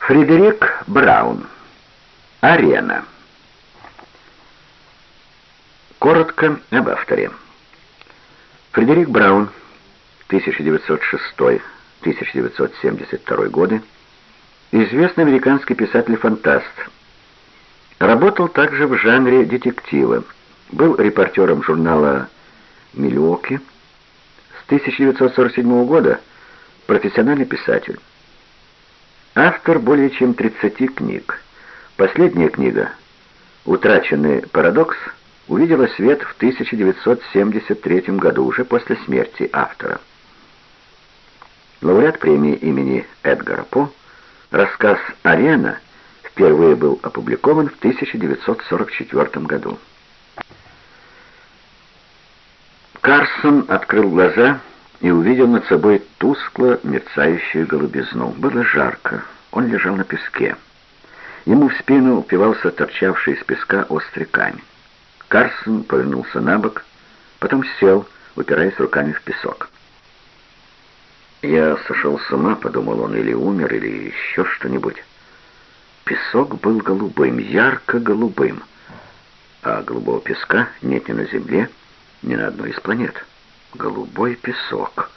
Фредерик Браун. Арена. Коротко об авторе. Фредерик Браун, 1906-1972 годы, известный американский писатель-фантаст. Работал также в жанре детектива. Был репортером журнала «Милуоки». С 1947 года профессиональный писатель. Автор более чем 30 книг. Последняя книга «Утраченный парадокс» увидела свет в 1973 году, уже после смерти автора. Лауреат премии имени Эдгара По, рассказ «Арена» впервые был опубликован в 1944 году. Карсон открыл глаза и увидел над собой тускло мерцающую голубизну. Было жарко, он лежал на песке. Ему в спину упивался торчавший из песка острый камень. Карсон повернулся на бок, потом сел, упираясь руками в песок. «Я сошел с ума», — подумал он, — «или умер, или еще что-нибудь». Песок был голубым, ярко-голубым, а голубого песка нет ни на Земле, ни на одной из планет. Голубой песок.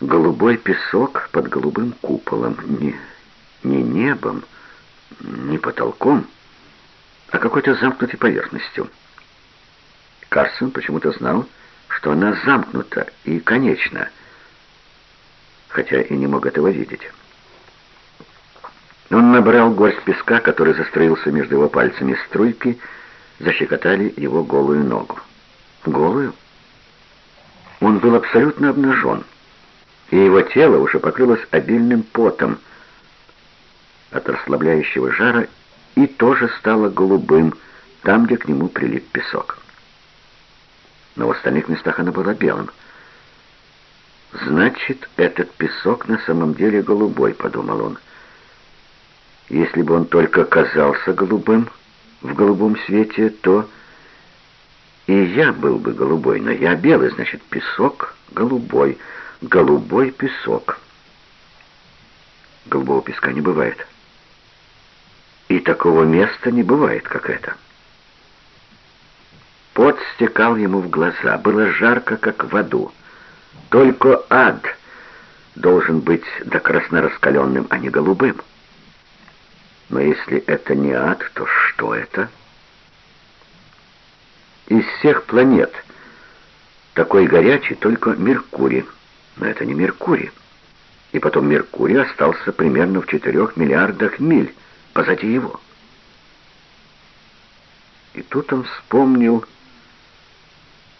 Голубой песок под голубым куполом. Не, не небом, не потолком, а какой-то замкнутой поверхностью. Карсон почему-то знал, что она замкнута и конечна, хотя и не мог этого видеть. Он набрал горсть песка, который застроился между его пальцами струйки, защекотали его голую ногу. Голую? Он был абсолютно обнажен, и его тело уже покрылось обильным потом от расслабляющего жара и тоже стало голубым, там, где к нему прилип песок. Но в остальных местах оно было белым. «Значит, этот песок на самом деле голубой», — подумал он. «Если бы он только казался голубым в голубом свете, то...» И я был бы голубой, но я белый, значит, песок голубой, голубой песок. Голубого песка не бывает. И такого места не бывает, как это. Пот стекал ему в глаза, было жарко, как в аду. Только ад должен быть до краснораскаленным, а не голубым. Но если это не ад, то что это? — из всех планет такой горячий только Меркурий. Но это не Меркурий. И потом Меркурий остался примерно в 4 миллиардах миль позади его. И тут он вспомнил,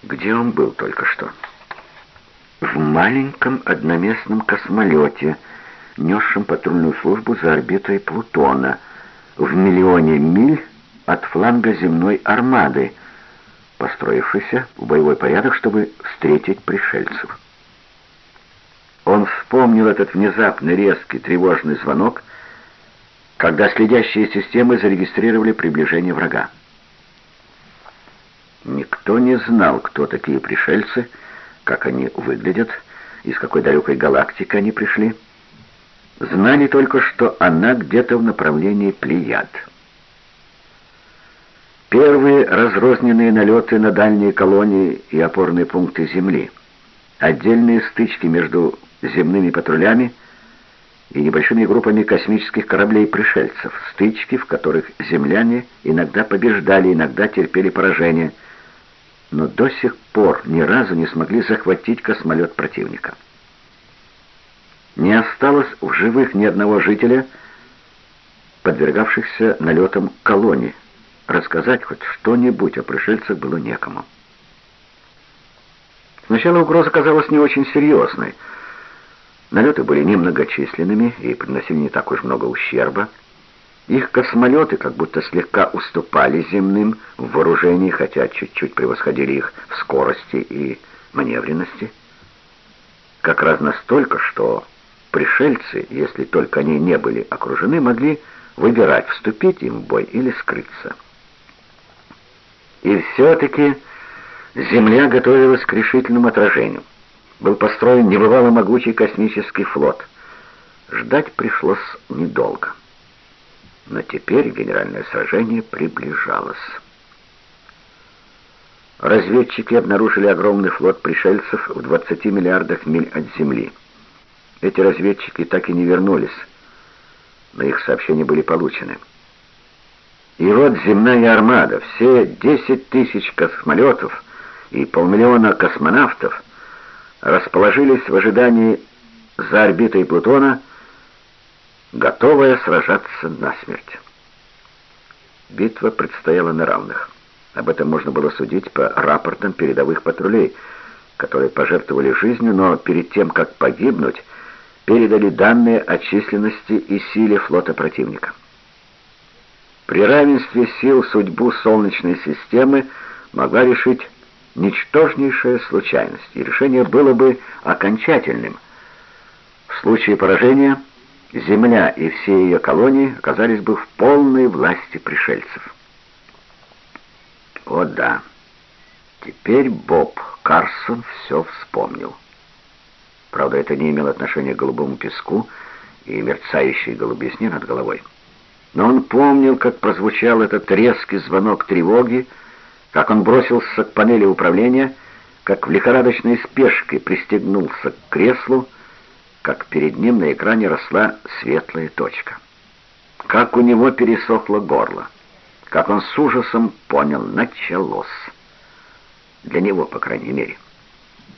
где он был только что. В маленьком одноместном космолете, несшем патрульную службу за орбитой Плутона, в миллионе миль от фланга земной армады, построившийся в боевой порядок, чтобы встретить пришельцев. Он вспомнил этот внезапный, резкий, тревожный звонок, когда следящие системы зарегистрировали приближение врага. Никто не знал, кто такие пришельцы, как они выглядят, из какой далекой галактики они пришли. Знали только, что она где-то в направлении Плеяд. Первые разрозненные налеты на дальние колонии и опорные пункты Земли. Отдельные стычки между земными патрулями и небольшими группами космических кораблей-пришельцев. Стычки, в которых земляне иногда побеждали, иногда терпели поражение, но до сих пор ни разу не смогли захватить космолет противника. Не осталось в живых ни одного жителя, подвергавшихся налетам колонии. Рассказать хоть что-нибудь о пришельцах было некому. Сначала угроза казалась не очень серьезной. Налеты были немногочисленными и приносили не так уж много ущерба. Их космолеты как будто слегка уступали земным в вооружении, хотя чуть-чуть превосходили их в скорости и маневренности. Как раз настолько, что пришельцы, если только они не были окружены, могли выбирать, вступить им в бой или скрыться. И все-таки Земля готовилась к решительному отражению. Был построен небывало могучий космический флот. Ждать пришлось недолго. Но теперь генеральное сражение приближалось. Разведчики обнаружили огромный флот пришельцев в 20 миллиардах миль от Земли. Эти разведчики так и не вернулись, но их сообщения были получены. И вот земная армада, все 10 тысяч космолетов и полмиллиона космонавтов расположились в ожидании за орбитой Плутона, готовая сражаться насмерть. Битва предстояла на равных. Об этом можно было судить по рапортам передовых патрулей, которые пожертвовали жизнью, но перед тем, как погибнуть, передали данные о численности и силе флота противника. При равенстве сил судьбу Солнечной системы могла решить ничтожнейшая случайность, и решение было бы окончательным. В случае поражения Земля и все ее колонии оказались бы в полной власти пришельцев. О да, теперь Боб Карсон все вспомнил. Правда, это не имело отношения к голубому песку и мерцающей голубизне над головой. Но он помнил, как прозвучал этот резкий звонок тревоги, как он бросился к панели управления, как в лихорадочной спешке пристегнулся к креслу, как перед ним на экране росла светлая точка. Как у него пересохло горло, как он с ужасом понял, началось. Для него, по крайней мере.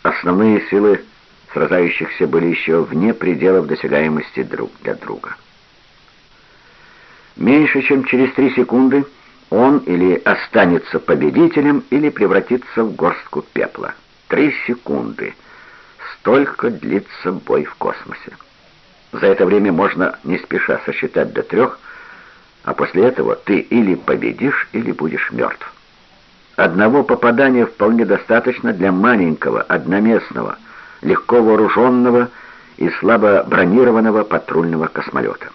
Основные силы сражающихся были еще вне пределов досягаемости друг для друга. Меньше чем через три секунды он или останется победителем, или превратится в горстку пепла. Три секунды. Столько длится бой в космосе. За это время можно не спеша сосчитать до трех, а после этого ты или победишь, или будешь мертв. Одного попадания вполне достаточно для маленького, одноместного, легко вооруженного и слабо бронированного патрульного космолета.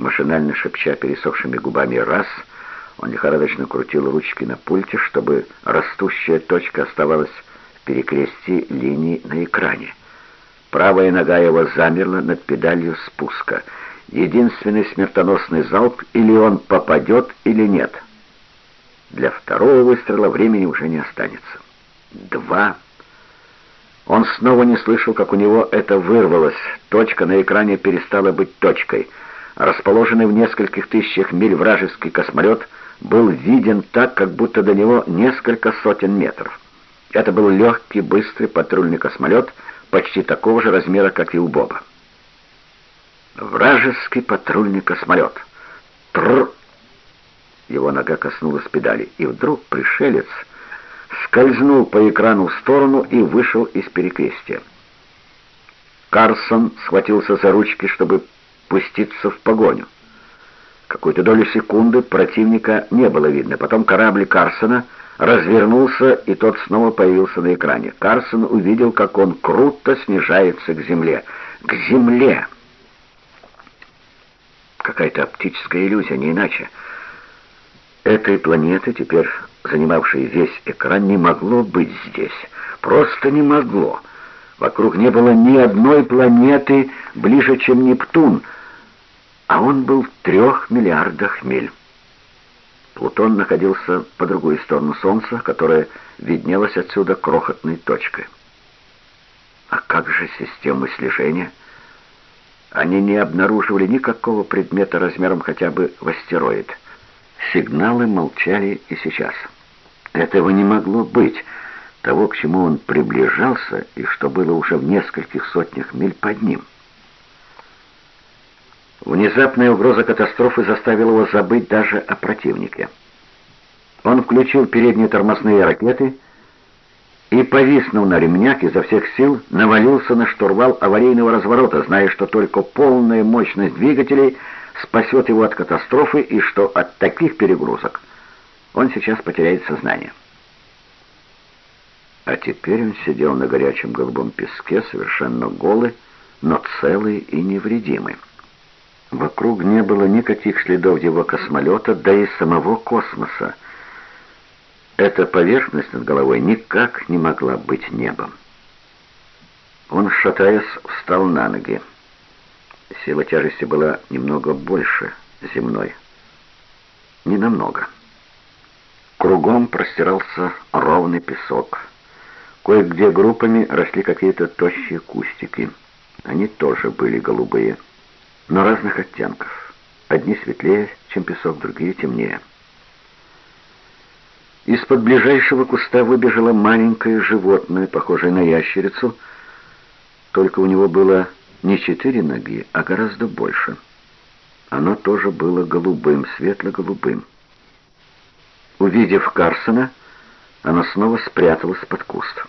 Машинально шепча пересохшими губами «раз», он лихорадочно крутил ручки на пульте, чтобы растущая точка оставалась в перекрестии линий на экране. Правая нога его замерла над педалью спуска. Единственный смертоносный залп, или он попадет, или нет. Для второго выстрела времени уже не останется. Два. Он снова не слышал, как у него это вырвалось. Точка на экране перестала быть точкой — Расположенный в нескольких тысячах миль вражеский космолет был виден так, как будто до него несколько сотен метров. Это был легкий, быстрый патрульный космолет, почти такого же размера, как и у Боба. Вражеский патрульный космолет. Тррр! Его нога коснулась педали, и вдруг пришелец скользнул по экрану в сторону и вышел из перекрестия. Карсон схватился за ручки, чтобы пуститься в погоню. Какую-то долю секунды противника не было видно. Потом корабль Карсона развернулся, и тот снова появился на экране. Карсон увидел, как он круто снижается к земле. К земле! Какая-то оптическая иллюзия, не иначе. Этой планеты, теперь занимавшей весь экран, не могло быть здесь. Просто не могло. Вокруг не было ни одной планеты ближе, чем Нептун — а он был в трех миллиардах миль. Плутон находился по другую сторону Солнца, которая виднелась отсюда крохотной точкой. А как же системы слежения? Они не обнаруживали никакого предмета размером хотя бы в астероид. Сигналы молчали и сейчас. Этого не могло быть, того, к чему он приближался, и что было уже в нескольких сотнях миль под ним. Внезапная угроза катастрофы заставила его забыть даже о противнике. Он включил передние тормозные ракеты и, повиснув на ремнях, изо всех сил навалился на штурвал аварийного разворота, зная, что только полная мощность двигателей спасет его от катастрофы и что от таких перегрузок он сейчас потеряет сознание. А теперь он сидел на горячем голубом песке, совершенно голый, но целый и невредимый. Вокруг не было никаких следов его космолета, да и самого космоса. Эта поверхность над головой никак не могла быть небом. Он, шатаясь, встал на ноги. Сила тяжести была немного больше земной. Не намного. Кругом простирался ровный песок. Кое-где группами росли какие-то тощие кустики. Они тоже были голубые, но разных оттенков. Одни светлее, чем песок, другие темнее. Из-под ближайшего куста выбежало маленькое животное, похожее на ящерицу, только у него было не четыре ноги, а гораздо больше. Оно тоже было голубым, светло-голубым. Увидев Карсона, оно снова спряталось под куст.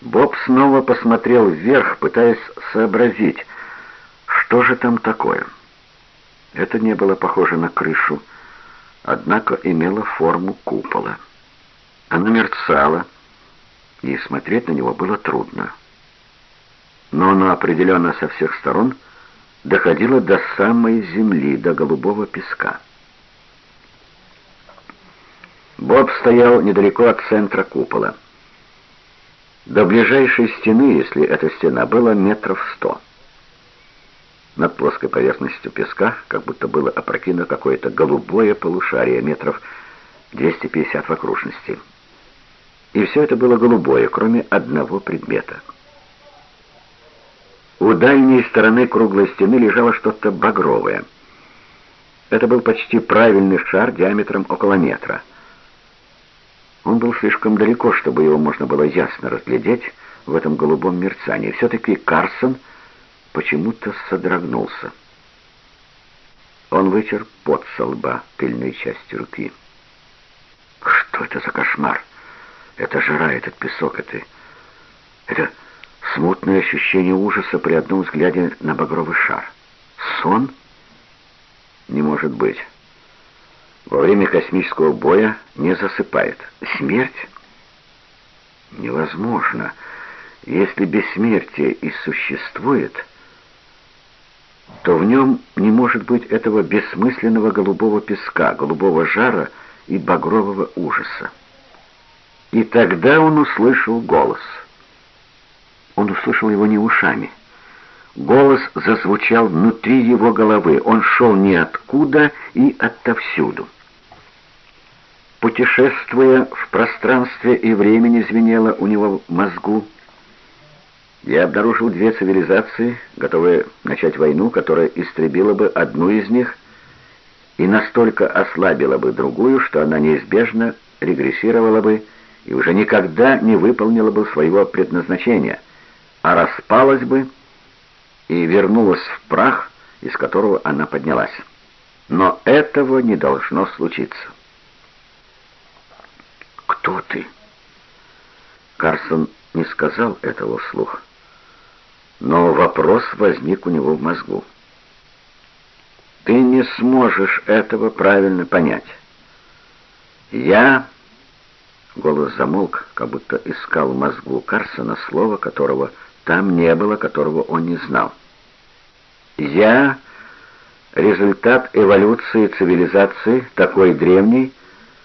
Боб снова посмотрел вверх, пытаясь сообразить, что же там такое. Это не было похоже на крышу, однако имело форму купола. Оно мерцало, и смотреть на него было трудно. Но оно определенно со всех сторон доходило до самой земли, до голубого песка. Боб стоял недалеко от центра купола. До ближайшей стены, если эта стена, было метров сто. Над плоской поверхностью песка как будто было опрокинуто какое-то голубое полушарие метров 250 в окружности. И все это было голубое, кроме одного предмета. У дальней стороны круглой стены лежало что-то багровое. Это был почти правильный шар диаметром около метра. Он был слишком далеко, чтобы его можно было ясно разглядеть в этом голубом мерцании. Все-таки Карсон почему-то содрогнулся. Он вытер пот со лба тыльной частью руки. Что это за кошмар? Это жара, этот песок, это... Это смутное ощущение ужаса при одном взгляде на багровый шар. Сон? Не может быть. Во время космического боя не засыпает. Смерть? Невозможно. Если бессмертие и существует то в нем не может быть этого бессмысленного голубого песка, голубого жара и багрового ужаса. И тогда он услышал голос. Он услышал его не ушами. Голос зазвучал внутри его головы. Он шел ниоткуда и отовсюду. Путешествуя в пространстве и времени, звенело у него в мозгу, я обнаружил две цивилизации, готовые начать войну, которая истребила бы одну из них и настолько ослабила бы другую, что она неизбежно регрессировала бы и уже никогда не выполнила бы своего предназначения, а распалась бы и вернулась в прах, из которого она поднялась. Но этого не должно случиться. «Кто ты?» Карсон не сказал этого вслух но вопрос возник у него в мозгу. Ты не сможешь этого правильно понять. Я... Голос замолк, как будто искал в мозгу Карсона слово, которого там не было, которого он не знал. Я — результат эволюции цивилизации такой древней,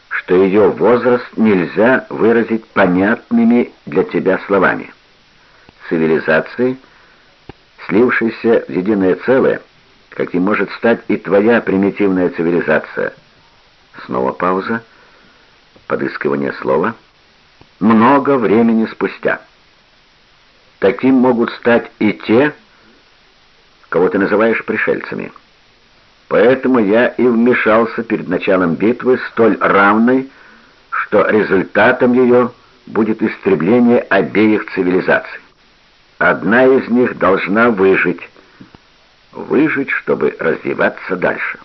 что ее возраст нельзя выразить понятными для тебя словами. Цивилизации — слившийся в единое целое, каким может стать и твоя примитивная цивилизация. Снова пауза, подыскивание слова. Много времени спустя. Таким могут стать и те, кого ты называешь пришельцами. Поэтому я и вмешался перед началом битвы столь равной, что результатом ее будет истребление обеих цивилизаций. Одна из них должна выжить. Выжить, чтобы развиваться дальше.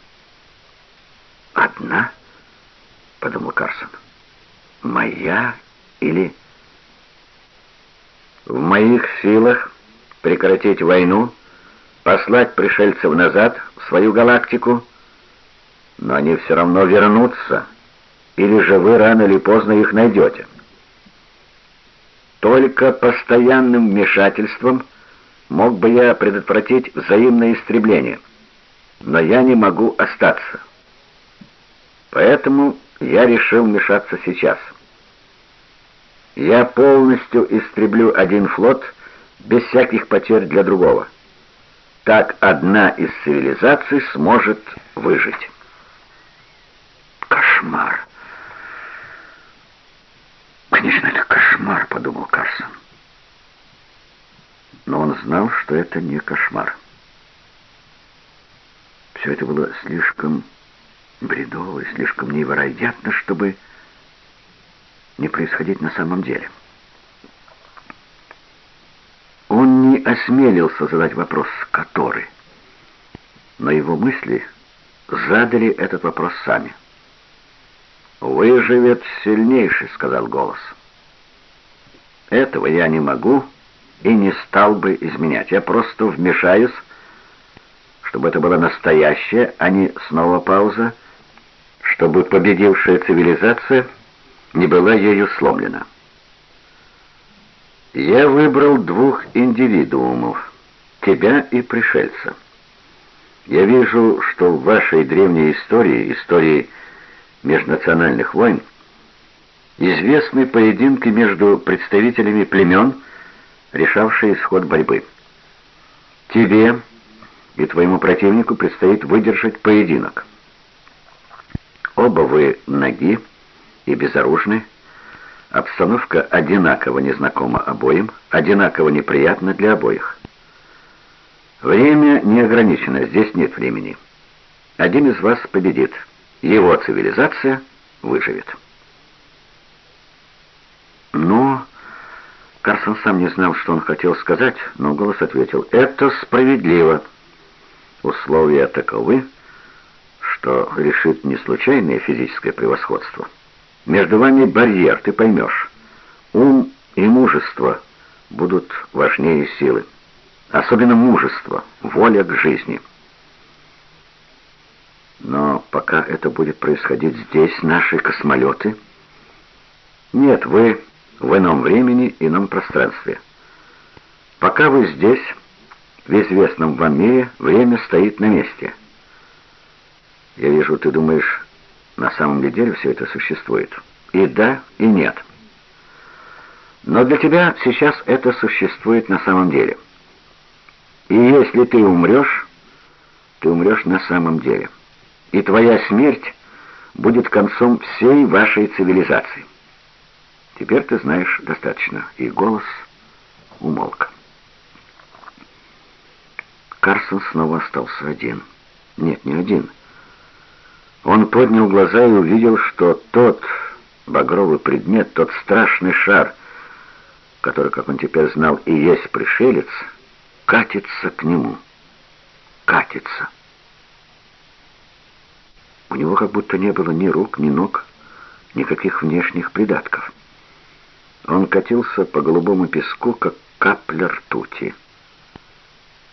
«Одна?» — подумал Карсон. «Моя или...» «В моих силах прекратить войну, послать пришельцев назад в свою галактику, но они все равно вернутся, или же вы рано или поздно их найдете». Только постоянным вмешательством мог бы я предотвратить взаимное истребление, но я не могу остаться. Поэтому я решил вмешаться сейчас. Я полностью истреблю один флот без всяких потерь для другого. так одна из цивилизаций сможет выжить. Кошмар. Конечно, это кошмар, подумал Карсон. Но он знал, что это не кошмар. Все это было слишком бредово, слишком невероятно, чтобы не происходить на самом деле. Он не осмелился задать вопрос «который?», но его мысли задали этот вопрос сами. «Выживет сильнейший», — сказал голос. «Этого я не могу и не стал бы изменять. Я просто вмешаюсь, чтобы это была настоящая, а не снова пауза, чтобы победившая цивилизация не была ею сломлена. Я выбрал двух индивидуумов, тебя и пришельца. Я вижу, что в вашей древней истории, истории межнациональных войн, известны поединки между представителями племен, решавшие исход борьбы. Тебе и твоему противнику предстоит выдержать поединок. Оба вы ноги и безоружны. Обстановка одинаково незнакома обоим, одинаково неприятна для обоих. Время не ограничено, здесь нет времени. Один из вас победит. Его цивилизация выживет. Но Карсон сам не знал, что он хотел сказать, но голос ответил, «Это справедливо. Условия таковы, что решит не случайное физическое превосходство. Между вами барьер, ты поймешь. Ум и мужество будут важнее силы. Особенно мужество, воля к жизни». Но пока это будет происходить здесь, наши космолеты... Нет, вы в ином времени, ином пространстве. Пока вы здесь, в известном вам мире, время стоит на месте. Я вижу, ты думаешь, на самом деле все это существует. И да, и нет. Но для тебя сейчас это существует на самом деле. И если ты умрешь, ты умрешь на самом деле и твоя смерть будет концом всей вашей цивилизации. Теперь ты знаешь достаточно». И голос умолк. Карсон снова остался один. Нет, не один. Он поднял глаза и увидел, что тот багровый предмет, тот страшный шар, который, как он теперь знал, и есть пришелец, катится к нему. Катится. У него как будто не было ни рук, ни ног, никаких внешних придатков. Он катился по голубому песку, как капля ртути.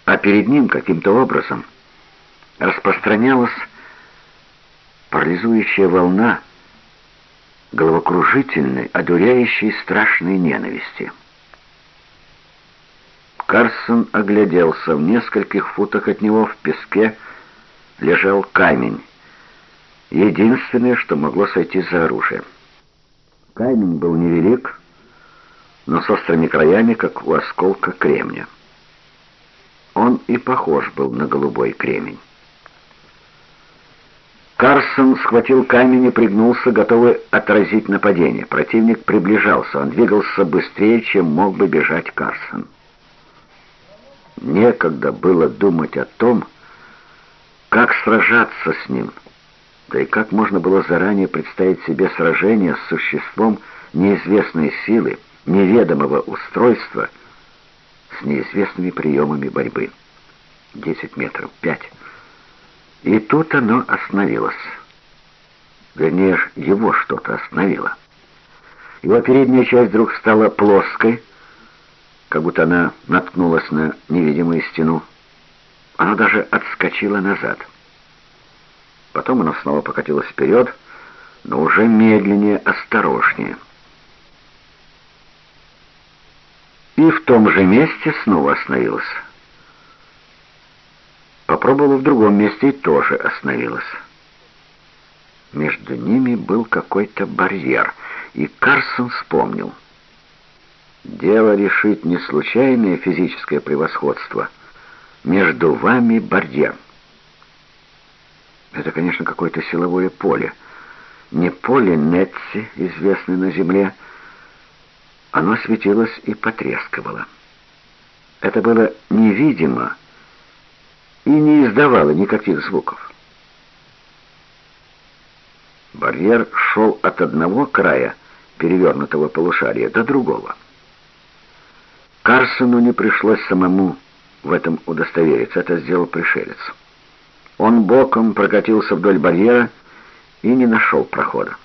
А перед ним каким-то образом распространялась парализующая волна головокружительной, одуряющей страшной ненависти. Карсон огляделся. В нескольких футах от него в песке лежал камень единственное, что могло сойти за оружие. Камень был невелик, но с острыми краями, как у осколка кремня. Он и похож был на голубой кремень. Карсон схватил камень и пригнулся, готовый отразить нападение. Противник приближался, он двигался быстрее, чем мог бы бежать Карсон. Некогда было думать о том, как сражаться с ним — да и как можно было заранее представить себе сражение с существом неизвестной силы, неведомого устройства, с неизвестными приемами борьбы? Десять метров, пять. И тут оно остановилось. Вернее, его что-то остановило. Его передняя часть вдруг стала плоской, как будто она наткнулась на невидимую стену. Она даже отскочила назад. Потом она снова покатилась вперед, но уже медленнее, осторожнее. И в том же месте снова остановилась. Попробовала в другом месте и тоже остановилась. Между ними был какой-то барьер, и Карсон вспомнил. Дело решить не случайное физическое превосходство, между вами барьер. Это, конечно, какое-то силовое поле. Не поле Нетси, известное на Земле. Оно светилось и потрескивало. Это было невидимо и не издавало никаких звуков. Барьер шел от одного края перевернутого полушария до другого. Карсону не пришлось самому в этом удостовериться, это сделал пришелец. Он боком прокатился вдоль барьера и не нашел прохода.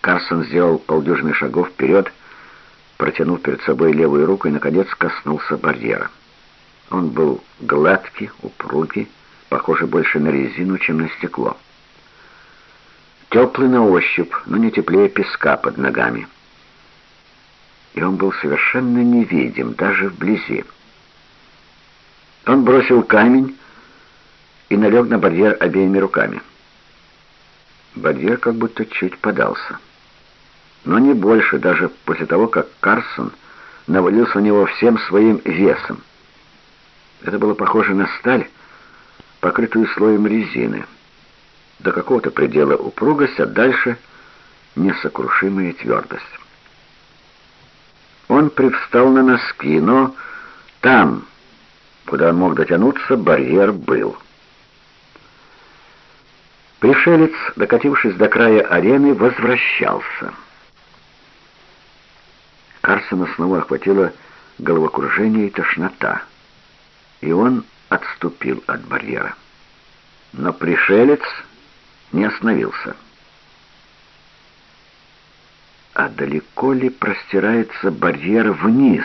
Карсон сделал полдюжины шагов вперед, протянув перед собой левую руку и, наконец, коснулся барьера. Он был гладкий, упругий, похожий больше на резину, чем на стекло. Теплый на ощупь, но не теплее песка под ногами. И он был совершенно невидим, даже вблизи. Он бросил камень и налег на барьер обеими руками. Барьер как будто чуть подался но не больше, даже после того, как Карсон навалился на него всем своим весом. Это было похоже на сталь, покрытую слоем резины. До какого-то предела упругость, а дальше несокрушимая твердость. Он привстал на носки, но там, куда он мог дотянуться, барьер был. Пришелец, докатившись до края арены, возвращался. Карсона снова охватило головокружение и тошнота, и он отступил от барьера. Но пришелец не остановился. А далеко ли простирается барьер вниз?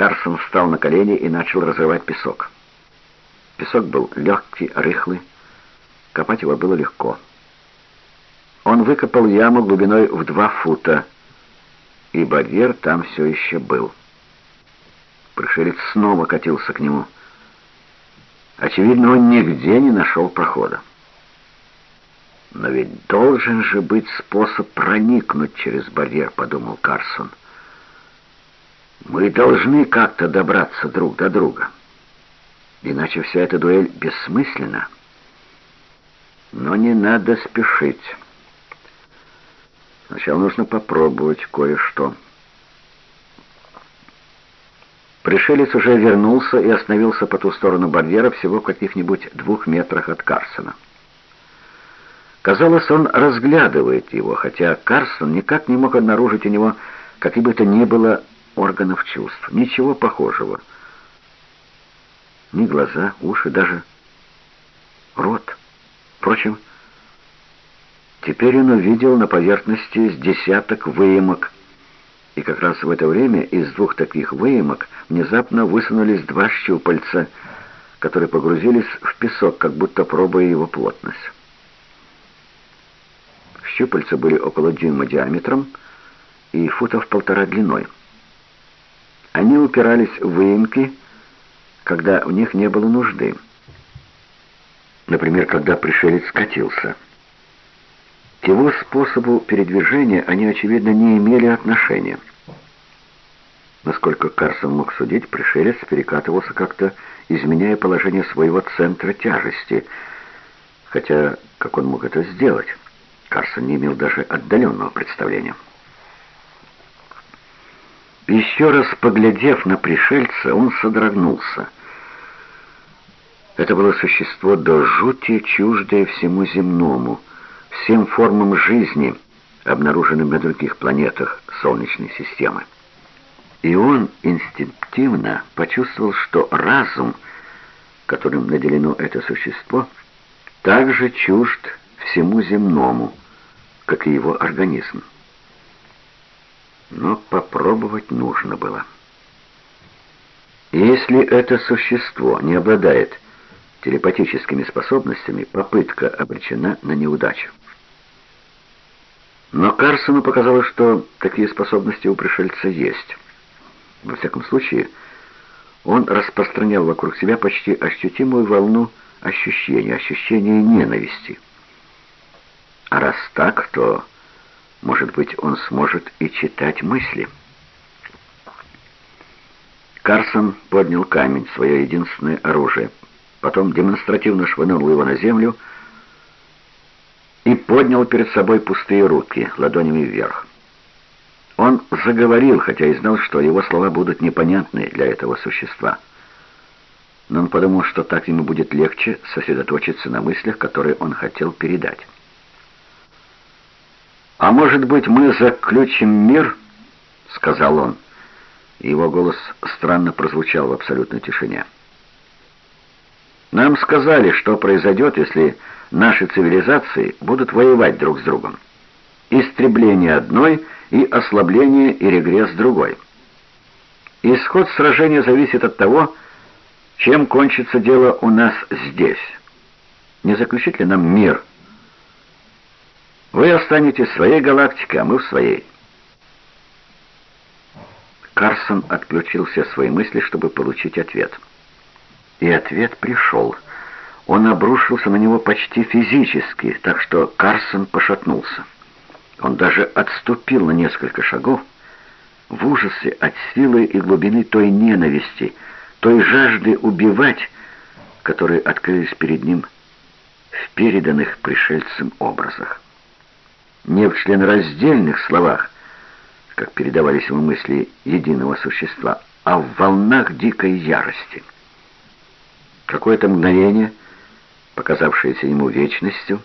Карсон встал на колени и начал разрывать песок. Песок был легкий, рыхлый, копать его было легко. Он выкопал яму глубиной в два фута, и барьер там все еще был. Пришелец снова катился к нему. Очевидно, он нигде не нашел прохода. «Но ведь должен же быть способ проникнуть через барьер», — подумал Карсон. «Мы должны как-то добраться друг до друга. Иначе вся эта дуэль бессмысленна. Но не надо спешить». Сначала нужно попробовать кое-что. Пришелец уже вернулся и остановился по ту сторону барьера всего в каких-нибудь двух метрах от Карсона. Казалось, он разглядывает его, хотя Карсон никак не мог обнаружить у него каких бы то ни было органов чувств. Ничего похожего. Ни глаза, уши, даже рот. Впрочем, Теперь он увидел на поверхности с десяток выемок, и как раз в это время из двух таких выемок внезапно высунулись два щупальца, которые погрузились в песок, как будто пробуя его плотность. Щупальца были около дюйма диаметром и футов полтора длиной. Они упирались в выемки, когда в них не было нужды. Например, когда пришелец скатился. К его способу передвижения они, очевидно, не имели отношения. Насколько Карсон мог судить, пришелец перекатывался как-то, изменяя положение своего центра тяжести. Хотя, как он мог это сделать, Карсон не имел даже отдаленного представления. Еще раз поглядев на пришельца, он содрогнулся. Это было существо до жути чуждое всему земному — всем формам жизни, обнаруженным на других планетах Солнечной системы. И он инстинктивно почувствовал, что разум, которым наделено это существо, также чужд всему земному, как и его организм. Но попробовать нужно было. Если это существо не обладает телепатическими способностями, попытка обречена на неудачу. Но Карсону показалось, что такие способности у пришельца есть. Во всяком случае, он распространял вокруг себя почти ощутимую волну ощущения, ощущения ненависти. А раз так, то, может быть, он сможет и читать мысли. Карсон поднял камень, свое единственное оружие. Потом демонстративно швырнул его на землю и поднял перед собой пустые руки, ладонями вверх. Он заговорил, хотя и знал, что его слова будут непонятны для этого существа. Но он подумал, что так ему будет легче сосредоточиться на мыслях, которые он хотел передать. «А может быть, мы заключим мир?» — сказал он. Его голос странно прозвучал в абсолютной тишине. «Нам сказали, что произойдет, если наши цивилизации будут воевать друг с другом. Истребление одной и ослабление и регресс другой. Исход сражения зависит от того, чем кончится дело у нас здесь. Не заключит ли нам мир? Вы останетесь в своей галактике, а мы в своей». Карсон отключил все свои мысли, чтобы получить ответ. И ответ пришел. Он обрушился на него почти физически, так что Карсон пошатнулся. Он даже отступил на несколько шагов в ужасе от силы и глубины той ненависти, той жажды убивать, которые открылись перед ним в переданных пришельцем образах. Не в членораздельных словах, как передавались ему мысли единого существа, а в волнах дикой ярости. Какое-то мгновение, показавшееся ему вечностью,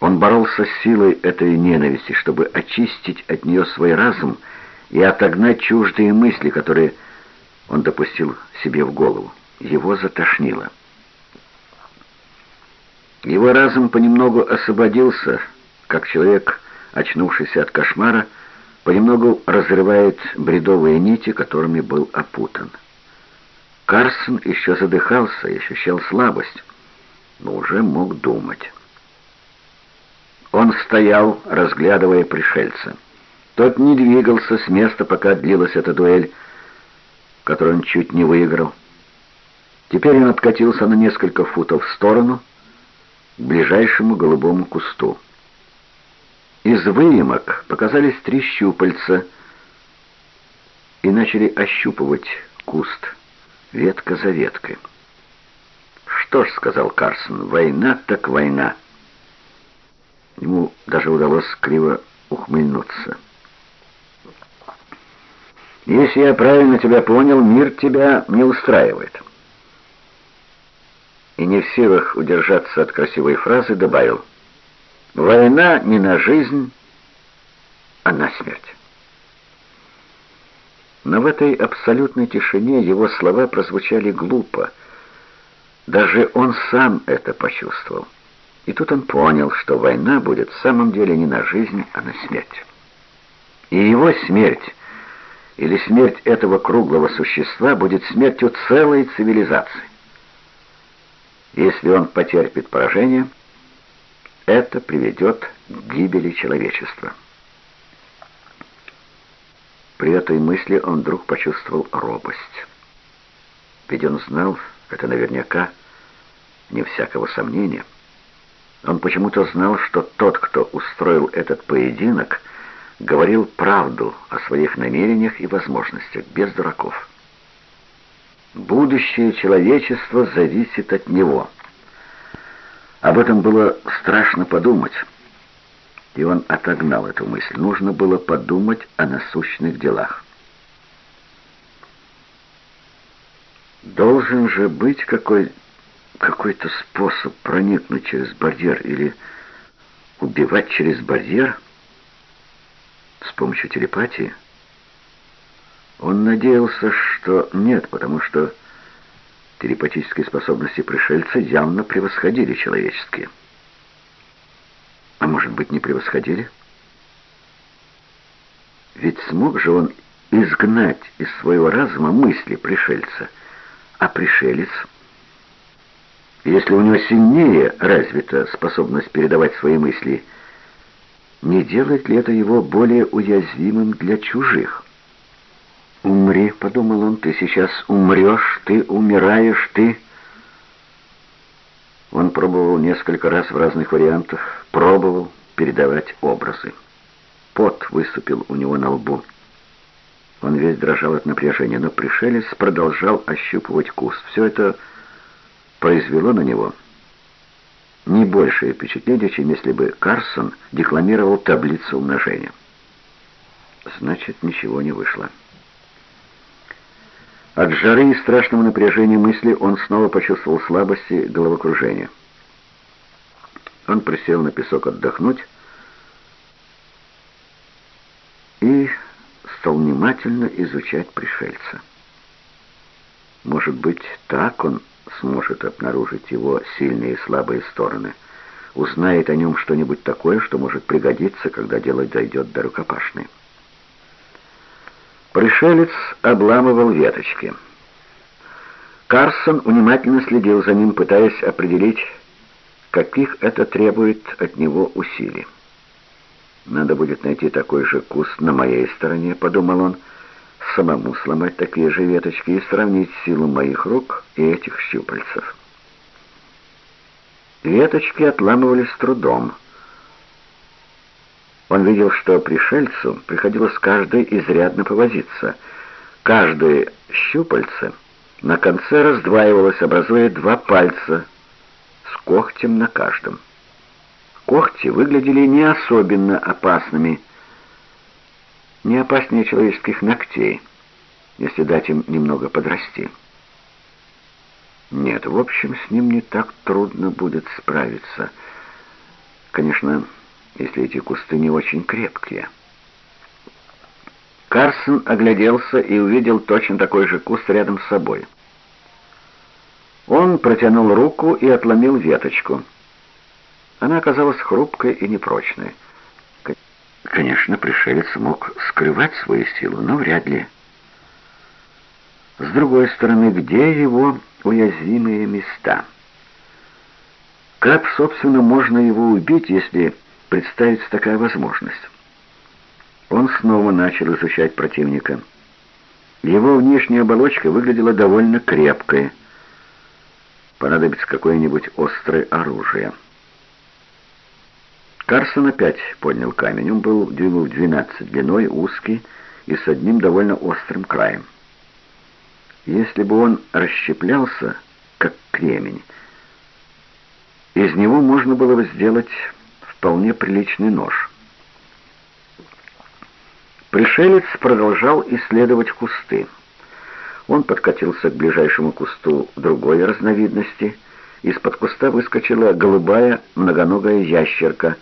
он боролся с силой этой ненависти, чтобы очистить от нее свой разум и отогнать чуждые мысли, которые он допустил себе в голову. Его затошнило. Его разум понемногу освободился, как человек, очнувшийся от кошмара, понемногу разрывает бредовые нити, которыми был опутан. Карсон еще задыхался и ощущал слабость, но уже мог думать. Он стоял, разглядывая пришельца. Тот не двигался с места, пока длилась эта дуэль, которую он чуть не выиграл. Теперь он откатился на несколько футов в сторону, к ближайшему голубому кусту. Из выемок показались три щупальца и начали ощупывать куст, ветка за веткой. «Что ж», — сказал Карсон, — «война так война». Ему даже удалось криво ухмыльнуться. «Если я правильно тебя понял, мир тебя не устраивает». И не в силах удержаться от красивой фразы, добавил — Война не на жизнь, а на смерть. Но в этой абсолютной тишине его слова прозвучали глупо. Даже он сам это почувствовал. И тут он понял, что война будет в самом деле не на жизнь, а на смерть. И его смерть, или смерть этого круглого существа, будет смертью целой цивилизации. Если он потерпит поражение, это приведет к гибели человечества. При этой мысли он вдруг почувствовал робость. Ведь он знал, это наверняка, не всякого сомнения. Он почему-то знал, что тот, кто устроил этот поединок, говорил правду о своих намерениях и возможностях, без дураков. Будущее человечества зависит от него — об этом было страшно подумать, и он отогнал эту мысль. Нужно было подумать о насущных делах. Должен же быть какой, какой-то способ проникнуть через барьер или убивать через барьер с помощью телепатии. Он надеялся, что нет, потому что Телепатические способности пришельца явно превосходили человеческие. А может быть, не превосходили? Ведь смог же он изгнать из своего разума мысли пришельца. А пришелец, если у него сильнее развита способность передавать свои мысли, не делает ли это его более уязвимым для чужих? «Умри», — подумал он, — «ты сейчас умрешь, ты умираешь, ты...» Он пробовал несколько раз в разных вариантах, пробовал передавать образы. Пот выступил у него на лбу. Он весь дрожал от напряжения, но пришелец продолжал ощупывать куст. Все это произвело на него не большее впечатление, чем если бы Карсон декламировал таблицу умножения. Значит, ничего не вышло. От жары и страшного напряжения мысли он снова почувствовал слабости и головокружение. Он присел на песок отдохнуть и стал внимательно изучать пришельца. Может быть, так он сможет обнаружить его сильные и слабые стороны, узнает о нем что-нибудь такое, что может пригодиться, когда дело дойдет до рукопашной. Пришелец обламывал веточки. Карсон внимательно следил за ним, пытаясь определить, каких это требует от него усилий. «Надо будет найти такой же куст на моей стороне», — подумал он, «самому сломать такие же веточки и сравнить силу моих рук и этих щупальцев». Веточки отламывались с трудом. Он видел, что пришельцу приходилось каждой изрядно повозиться. Каждое щупальце на конце раздваивалось, образуя два пальца с когтем на каждом. Когти выглядели не особенно опасными, не опаснее человеческих ногтей, если дать им немного подрасти. Нет, в общем, с ним не так трудно будет справиться. Конечно, если эти кусты не очень крепкие. Карсон огляделся и увидел точно такой же куст рядом с собой. Он протянул руку и отломил веточку. Она оказалась хрупкой и непрочной. Конечно, пришелец мог скрывать свою силу, но вряд ли. С другой стороны, где его уязвимые места? Как, собственно, можно его убить, если представится такая возможность. Он снова начал изучать противника. Его внешняя оболочка выглядела довольно крепкой. Понадобится какое-нибудь острое оружие. Карсон опять поднял камень. Он был дюймов 12 длиной, узкий и с одним довольно острым краем. Если бы он расщеплялся, как кремень, из него можно было бы сделать вполне приличный нож. Пришелец продолжал исследовать кусты. Он подкатился к ближайшему кусту другой разновидности. Из-под куста выскочила голубая многоногая ящерка,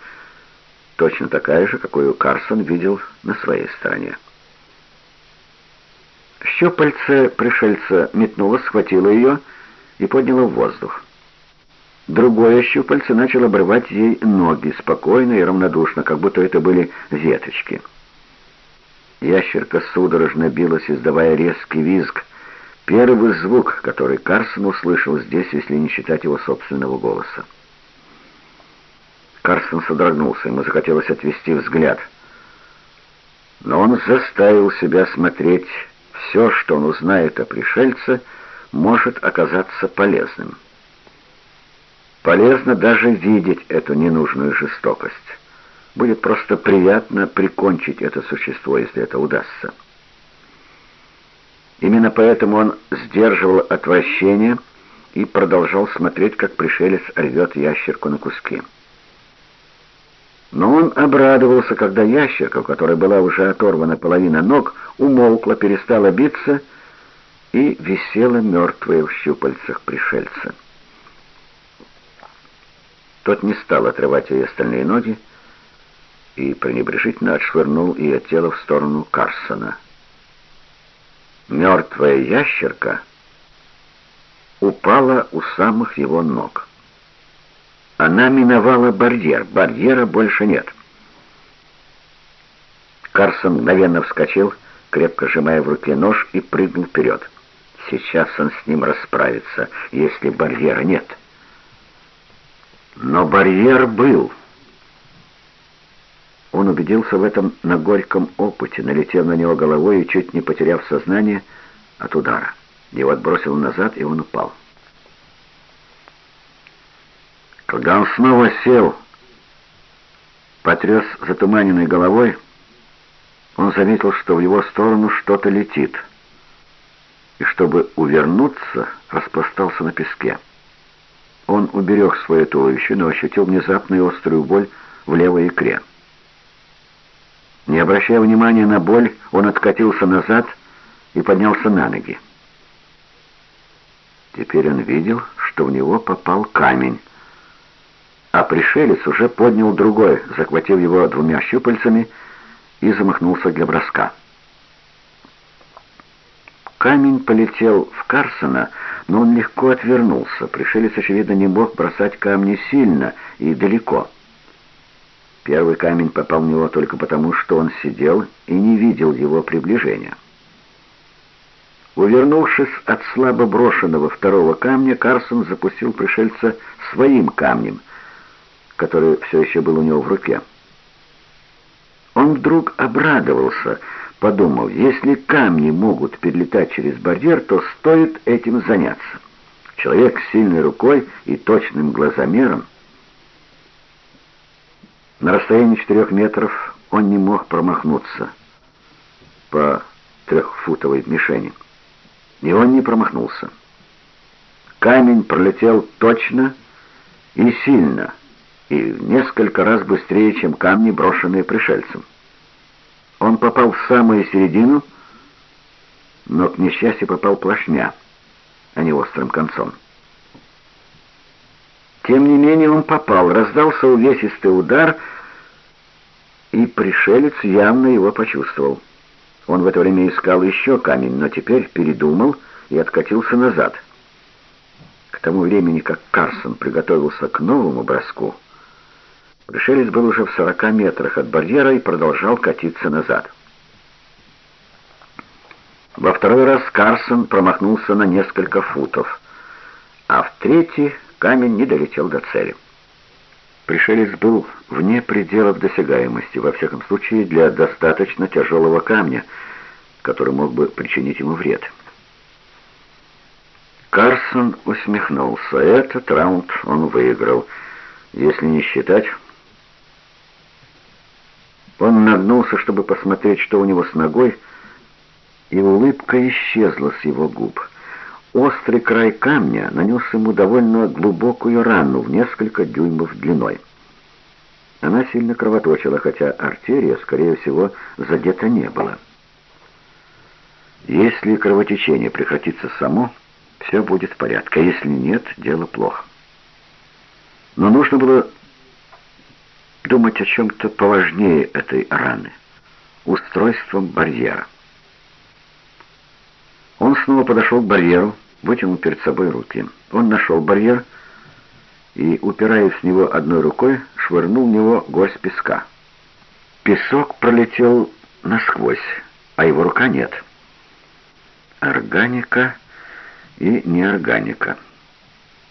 точно такая же, какую Карсон видел на своей стороне. Щупальце пришельца метнуло, схватило ее и подняло в воздух. Другое щупальце начало обрывать ей ноги, спокойно и равнодушно, как будто это были веточки. Ящерка судорожно билась, издавая резкий визг. Первый звук, который Карсон услышал здесь, если не считать его собственного голоса. Карсон содрогнулся, ему захотелось отвести взгляд. Но он заставил себя смотреть. Все, что он узнает о пришельце, может оказаться полезным. Полезно даже видеть эту ненужную жестокость. Будет просто приятно прикончить это существо, если это удастся. Именно поэтому он сдерживал отвращение и продолжал смотреть, как пришелец рвет ящерку на куски. Но он обрадовался, когда ящерка, у которой была уже оторвана половина ног, умолкла, перестала биться и висела мертвая в щупальцах пришельца. Тот не стал отрывать ей остальные ноги и пренебрежительно отшвырнул ее тело в сторону Карсона. Мертвая ящерка упала у самых его ног. Она миновала барьер, барьера больше нет. Карсон мгновенно вскочил, крепко сжимая в руке нож, и прыгнул вперед. Сейчас он с ним расправится, если барьера нет. Но барьер был. Он убедился в этом на горьком опыте, налетев на него головой и чуть не потеряв сознание от удара. Его отбросило назад, и он упал. Когда он снова сел, потряс затуманенной головой, он заметил, что в его сторону что-то летит, и чтобы увернуться, распластался на песке. Он уберег свое туловище, но ощутил внезапную острую боль в левой икре. Не обращая внимания на боль, он откатился назад и поднялся на ноги. Теперь он видел, что в него попал камень, а пришелец уже поднял другой, захватив его двумя щупальцами и замахнулся для броска. Камень полетел в Карсона, но он легко отвернулся. Пришелец, очевидно, не мог бросать камни сильно и далеко. Первый камень попал в него только потому, что он сидел и не видел его приближения. Увернувшись от слабо брошенного второго камня, Карсон запустил пришельца своим камнем, который все еще был у него в руке. Он вдруг обрадовался, подумал, если камни могут перелетать через барьер, то стоит этим заняться. Человек с сильной рукой и точным глазомером. На расстоянии четырех метров он не мог промахнуться по трехфутовой мишени. И он не промахнулся. Камень пролетел точно и сильно, и в несколько раз быстрее, чем камни, брошенные пришельцем. Он попал в самую середину, но, к несчастью, попал плашмя, а не острым концом. Тем не менее он попал, раздался увесистый удар, и пришелец явно его почувствовал. Он в это время искал еще камень, но теперь передумал и откатился назад. К тому времени, как Карсон приготовился к новому броску, Пришелец был уже в сорока метрах от барьера и продолжал катиться назад. Во второй раз Карсон промахнулся на несколько футов, а в третий камень не долетел до цели. Пришелец был вне пределов досягаемости, во всяком случае для достаточно тяжелого камня, который мог бы причинить ему вред. Карсон усмехнулся. Этот раунд он выиграл, если не считать он нагнулся, чтобы посмотреть, что у него с ногой, и улыбка исчезла с его губ. Острый край камня нанес ему довольно глубокую рану в несколько дюймов длиной. Она сильно кровоточила, хотя артерия, скорее всего, задета не было. Если кровотечение прекратится само, все будет в порядке, а если нет, дело плохо. Но нужно было думать о чем-то поважнее этой раны — устройством барьера. Он снова подошел к барьеру, вытянул перед собой руки. Он нашел барьер и, упираясь в него одной рукой, швырнул в него горсть песка. Песок пролетел насквозь, а его рука нет. Органика и неорганика.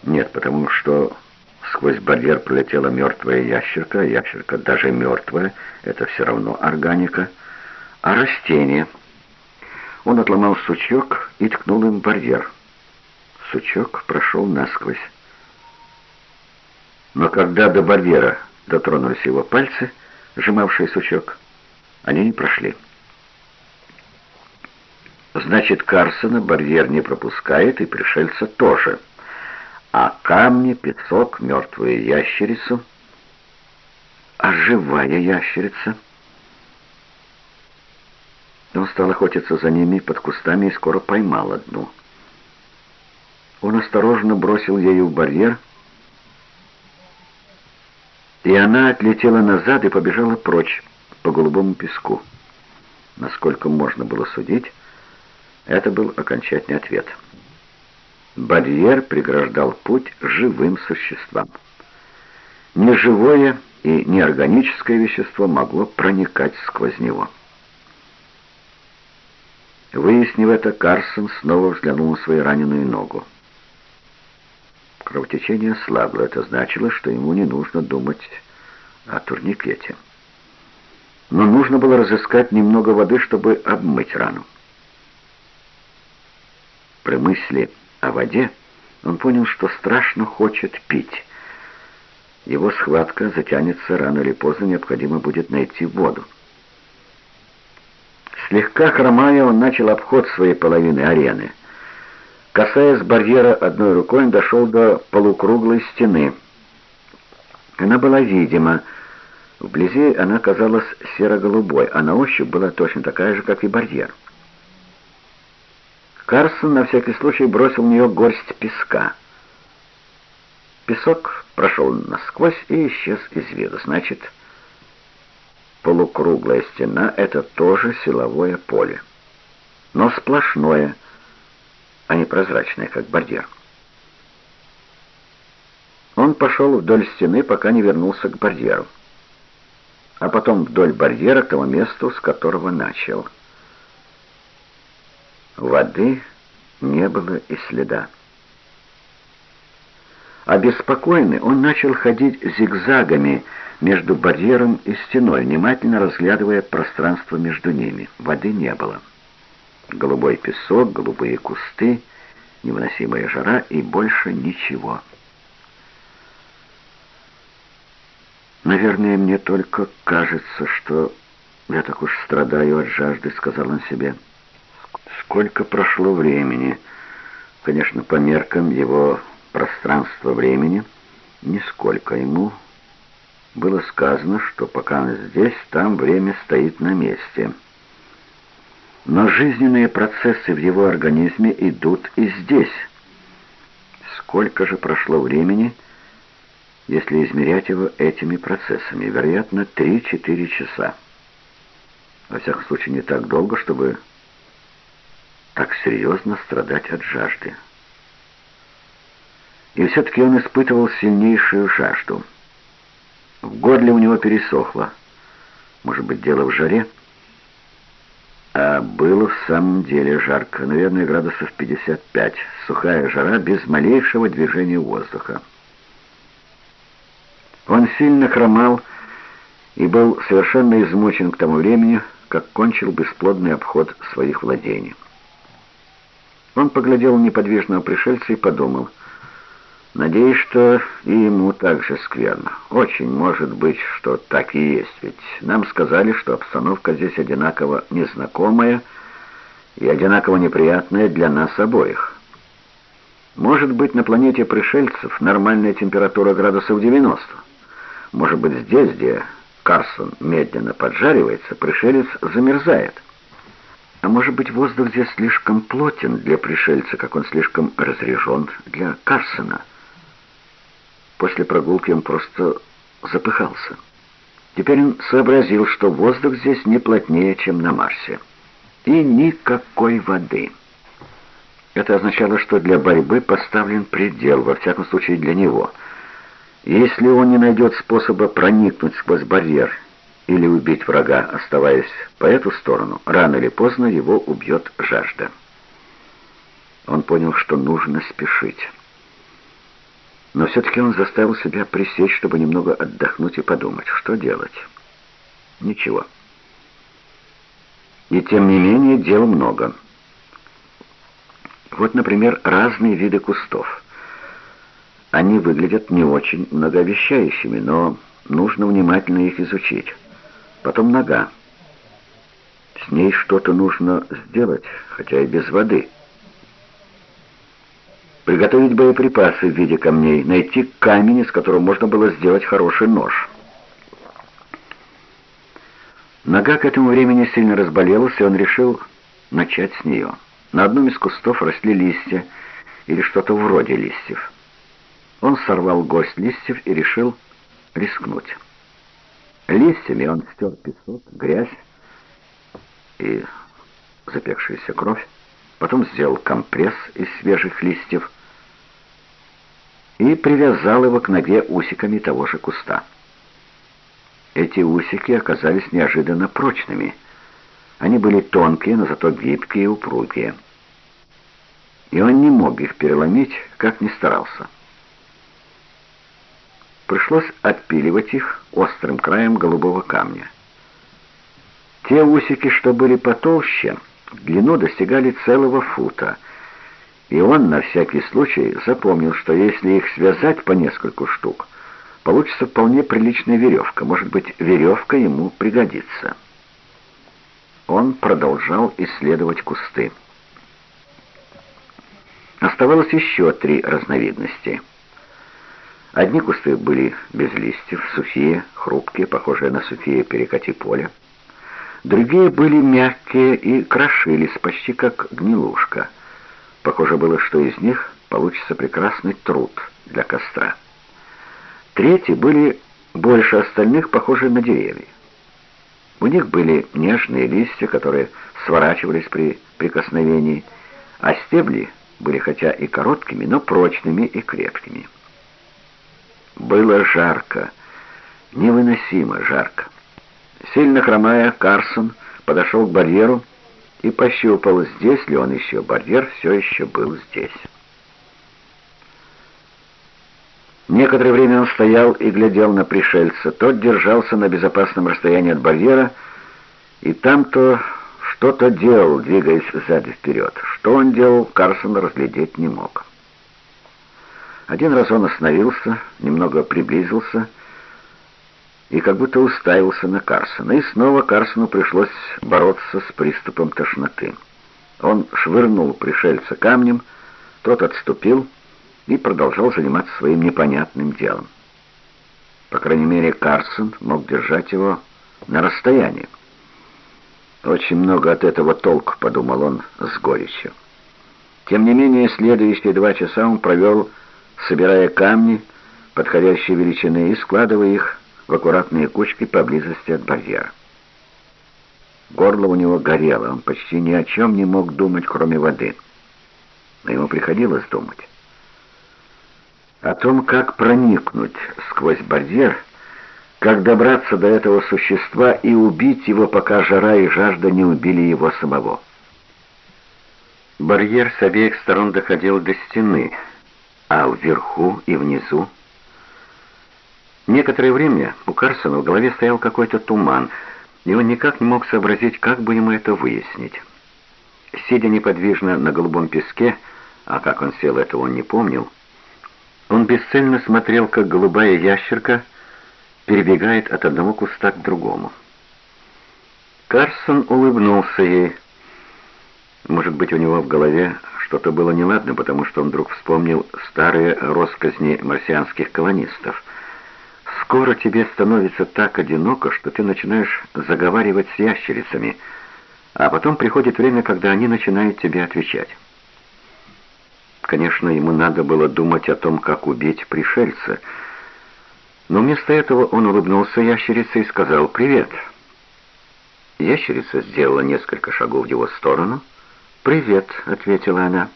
Нет, потому что Сквозь барьер пролетела мертвая ящерка, ящерка даже мертвая, это все равно органика. А растение? Он отломал сучок и ткнул им барьер. Сучок прошел насквозь. Но когда до барьера дотронулись его пальцы, сжимавшие сучок, они не прошли. Значит, Карсона барьер не пропускает, и пришельца тоже а камни, песок, мертвую ящерицу. А живая ящерица? Он стал охотиться за ними под кустами и скоро поймал одну. Он осторожно бросил ею барьер, и она отлетела назад и побежала прочь по голубому песку. Насколько можно было судить, это был окончательный ответ — Барьер преграждал путь живым существам. Неживое и неорганическое вещество могло проникать сквозь него. Выяснив это, Карсон снова взглянул на свою раненую ногу. Кровотечение слабло. Это значило, что ему не нужно думать о турникете. Но нужно было разыскать немного воды, чтобы обмыть рану. При мысли о воде, он понял, что страшно хочет пить. Его схватка затянется рано или поздно, необходимо будет найти воду. Слегка хромая, он начал обход своей половины арены. Касаясь барьера одной рукой, он дошел до полукруглой стены. Она была видима. Вблизи она казалась серо-голубой, а на ощупь была точно такая же, как и барьер. Карсон на всякий случай бросил в нее горсть песка. Песок прошел насквозь и исчез из виду. Значит, полукруглая стена — это тоже силовое поле. Но сплошное, а не прозрачное, как барьер. Он пошел вдоль стены, пока не вернулся к барьеру. А потом вдоль барьера к тому месту, с которого начал. Воды не было и следа. Обеспокоенный, он начал ходить зигзагами между барьером и стеной, внимательно разглядывая пространство между ними. Воды не было. Голубой песок, голубые кусты, невыносимая жара и больше ничего. «Наверное, мне только кажется, что я так уж страдаю от жажды», — сказал он себе. «Сколько прошло времени?» Конечно, по меркам его пространства времени, нисколько ему было сказано, что пока он здесь, там время стоит на месте. Но жизненные процессы в его организме идут и здесь. Сколько же прошло времени, если измерять его этими процессами? Вероятно, 3-4 часа. Во всяком случае, не так долго, чтобы так серьезно страдать от жажды. И все-таки он испытывал сильнейшую жажду. В горле у него пересохло. Может быть, дело в жаре? А было в самом деле жарко, наверное, градусов 55. Сухая жара без малейшего движения воздуха. Он сильно хромал и был совершенно измучен к тому времени, как кончил бесплодный обход своих владений. Он поглядел неподвижного пришельца и подумал, «Надеюсь, что и ему так же скверно. Очень может быть, что так и есть, ведь нам сказали, что обстановка здесь одинаково незнакомая и одинаково неприятная для нас обоих. Может быть, на планете пришельцев нормальная температура градусов 90. Может быть, здесь, где Карсон медленно поджаривается, пришелец замерзает». А может быть, воздух здесь слишком плотен для пришельца, как он слишком разрежен для Карсона. После прогулки он просто запыхался. Теперь он сообразил, что воздух здесь не плотнее, чем на Марсе. И никакой воды. Это означало, что для борьбы поставлен предел, во всяком случае для него. Если он не найдет способа проникнуть сквозь барьер или убить врага, оставаясь по эту сторону, рано или поздно его убьет жажда. Он понял, что нужно спешить. Но все-таки он заставил себя присесть, чтобы немного отдохнуть и подумать, что делать. Ничего. И тем не менее дел много. Вот, например, разные виды кустов. Они выглядят не очень многообещающими, но нужно внимательно их изучить. Потом нога. С ней что-то нужно сделать, хотя и без воды. Приготовить боеприпасы в виде камней, найти камень, из которого можно было сделать хороший нож. Нога к этому времени сильно разболелась, и он решил начать с нее. На одном из кустов росли листья, или что-то вроде листьев. Он сорвал гость листьев и решил рискнуть. Листьями он стер песок, грязь и запекшаяся кровь. Потом сделал компресс из свежих листьев и привязал его к ноге усиками того же куста. Эти усики оказались неожиданно прочными. Они были тонкие, но зато гибкие и упругие. И он не мог их переломить, как ни старался. Пришлось отпиливать их острым краем голубого камня. Те усики, что были потолще, в длину достигали целого фута, и он на всякий случай запомнил, что если их связать по нескольку штук, получится вполне приличная веревка. Может быть, веревка ему пригодится. он продолжал исследовать кусты. Оставалось еще три разновидности. Одни кусты были без листьев, сухие, хрупкие, похожие на сухие перекати поля. Другие были мягкие и крошились, почти как гнилушка. Похоже было, что из них получится прекрасный труд для костра. Третьи были больше остальных, похожие на деревья. У них были нежные листья, которые сворачивались при прикосновении, а стебли были хотя и короткими, но прочными и крепкими. Было жарко, невыносимо жарко. Сильно хромая, Карсон подошел к барьеру и пощупал, здесь ли он еще. Барьер все еще был здесь. Некоторое время он стоял и глядел на пришельца. Тот держался на безопасном расстоянии от барьера, и там-то что-то делал, двигаясь сзади вперед. Что он делал, Карсон разглядеть не мог. Один раз он остановился, немного приблизился и как будто уставился на Карсона. И снова Карсону пришлось бороться с приступом тошноты. Он швырнул пришельца камнем, тот отступил и продолжал заниматься своим непонятным делом. По крайней мере, Карсон мог держать его на расстоянии. «Очень много от этого толк», — подумал он с горечью. Тем не менее, следующие два часа он провел, собирая камни подходящей величины и складывая их в аккуратные кучки поблизости от барьера. Горло у него горело, он почти ни о чем не мог думать, кроме воды. Но ему приходилось думать. О том, как проникнуть сквозь барьер, как добраться до этого существа и убить его, пока жара и жажда не убили его самого. Барьер с обеих сторон доходил до стены, а вверху и внизу. Некоторое время у Карсона в голове стоял какой-то туман, и он никак не мог сообразить, как бы ему это выяснить. Сидя неподвижно на голубом песке, а как он сел, этого он не помнил, он бесцельно смотрел, как голубая ящерка перебегает от одного куста к другому. Карсон улыбнулся ей. Может быть, у него в голове что-то было неладно, потому что он вдруг вспомнил старые росказни марсианских колонистов. «Скоро тебе становится так одиноко, что ты начинаешь заговаривать с ящерицами, а потом приходит время, когда они начинают тебе отвечать». Конечно, ему надо было думать о том, как убить пришельца. Но вместо этого он улыбнулся ящерице и сказал «Привет». Ящерица сделала несколько шагов в его сторону. «Привет», — ответила она.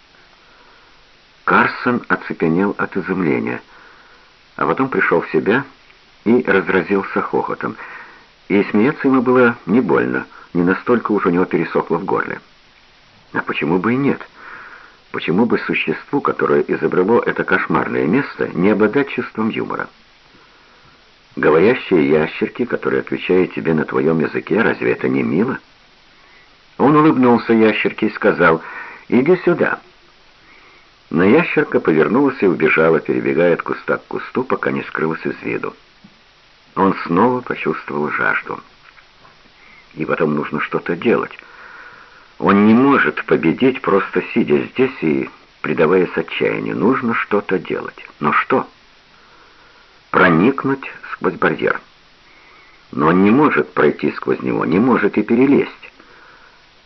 Карсон оцепенел от изумления, а потом пришел в себя и разразился хохотом. И смеяться ему было не больно, не настолько уж у него пересохло в горле. А почему бы и нет? — Почему бы существу, которое изобрело это кошмарное место, не обладать чувством юмора? Говорящие ящерки, которые отвечают тебе на твоем языке, разве это не мило? Он улыбнулся ящерке и сказал «Иди сюда». Но ящерка повернулась и убежала, перебегая от куста к кусту, пока не скрылась из виду. Он снова почувствовал жажду. И потом нужно что-то делать. Он не может победить, просто сидя здесь и предаваясь отчаянию. Нужно что-то делать. Но что? Проникнуть сквозь барьер. Но он не может пройти сквозь него, не может и перелезть.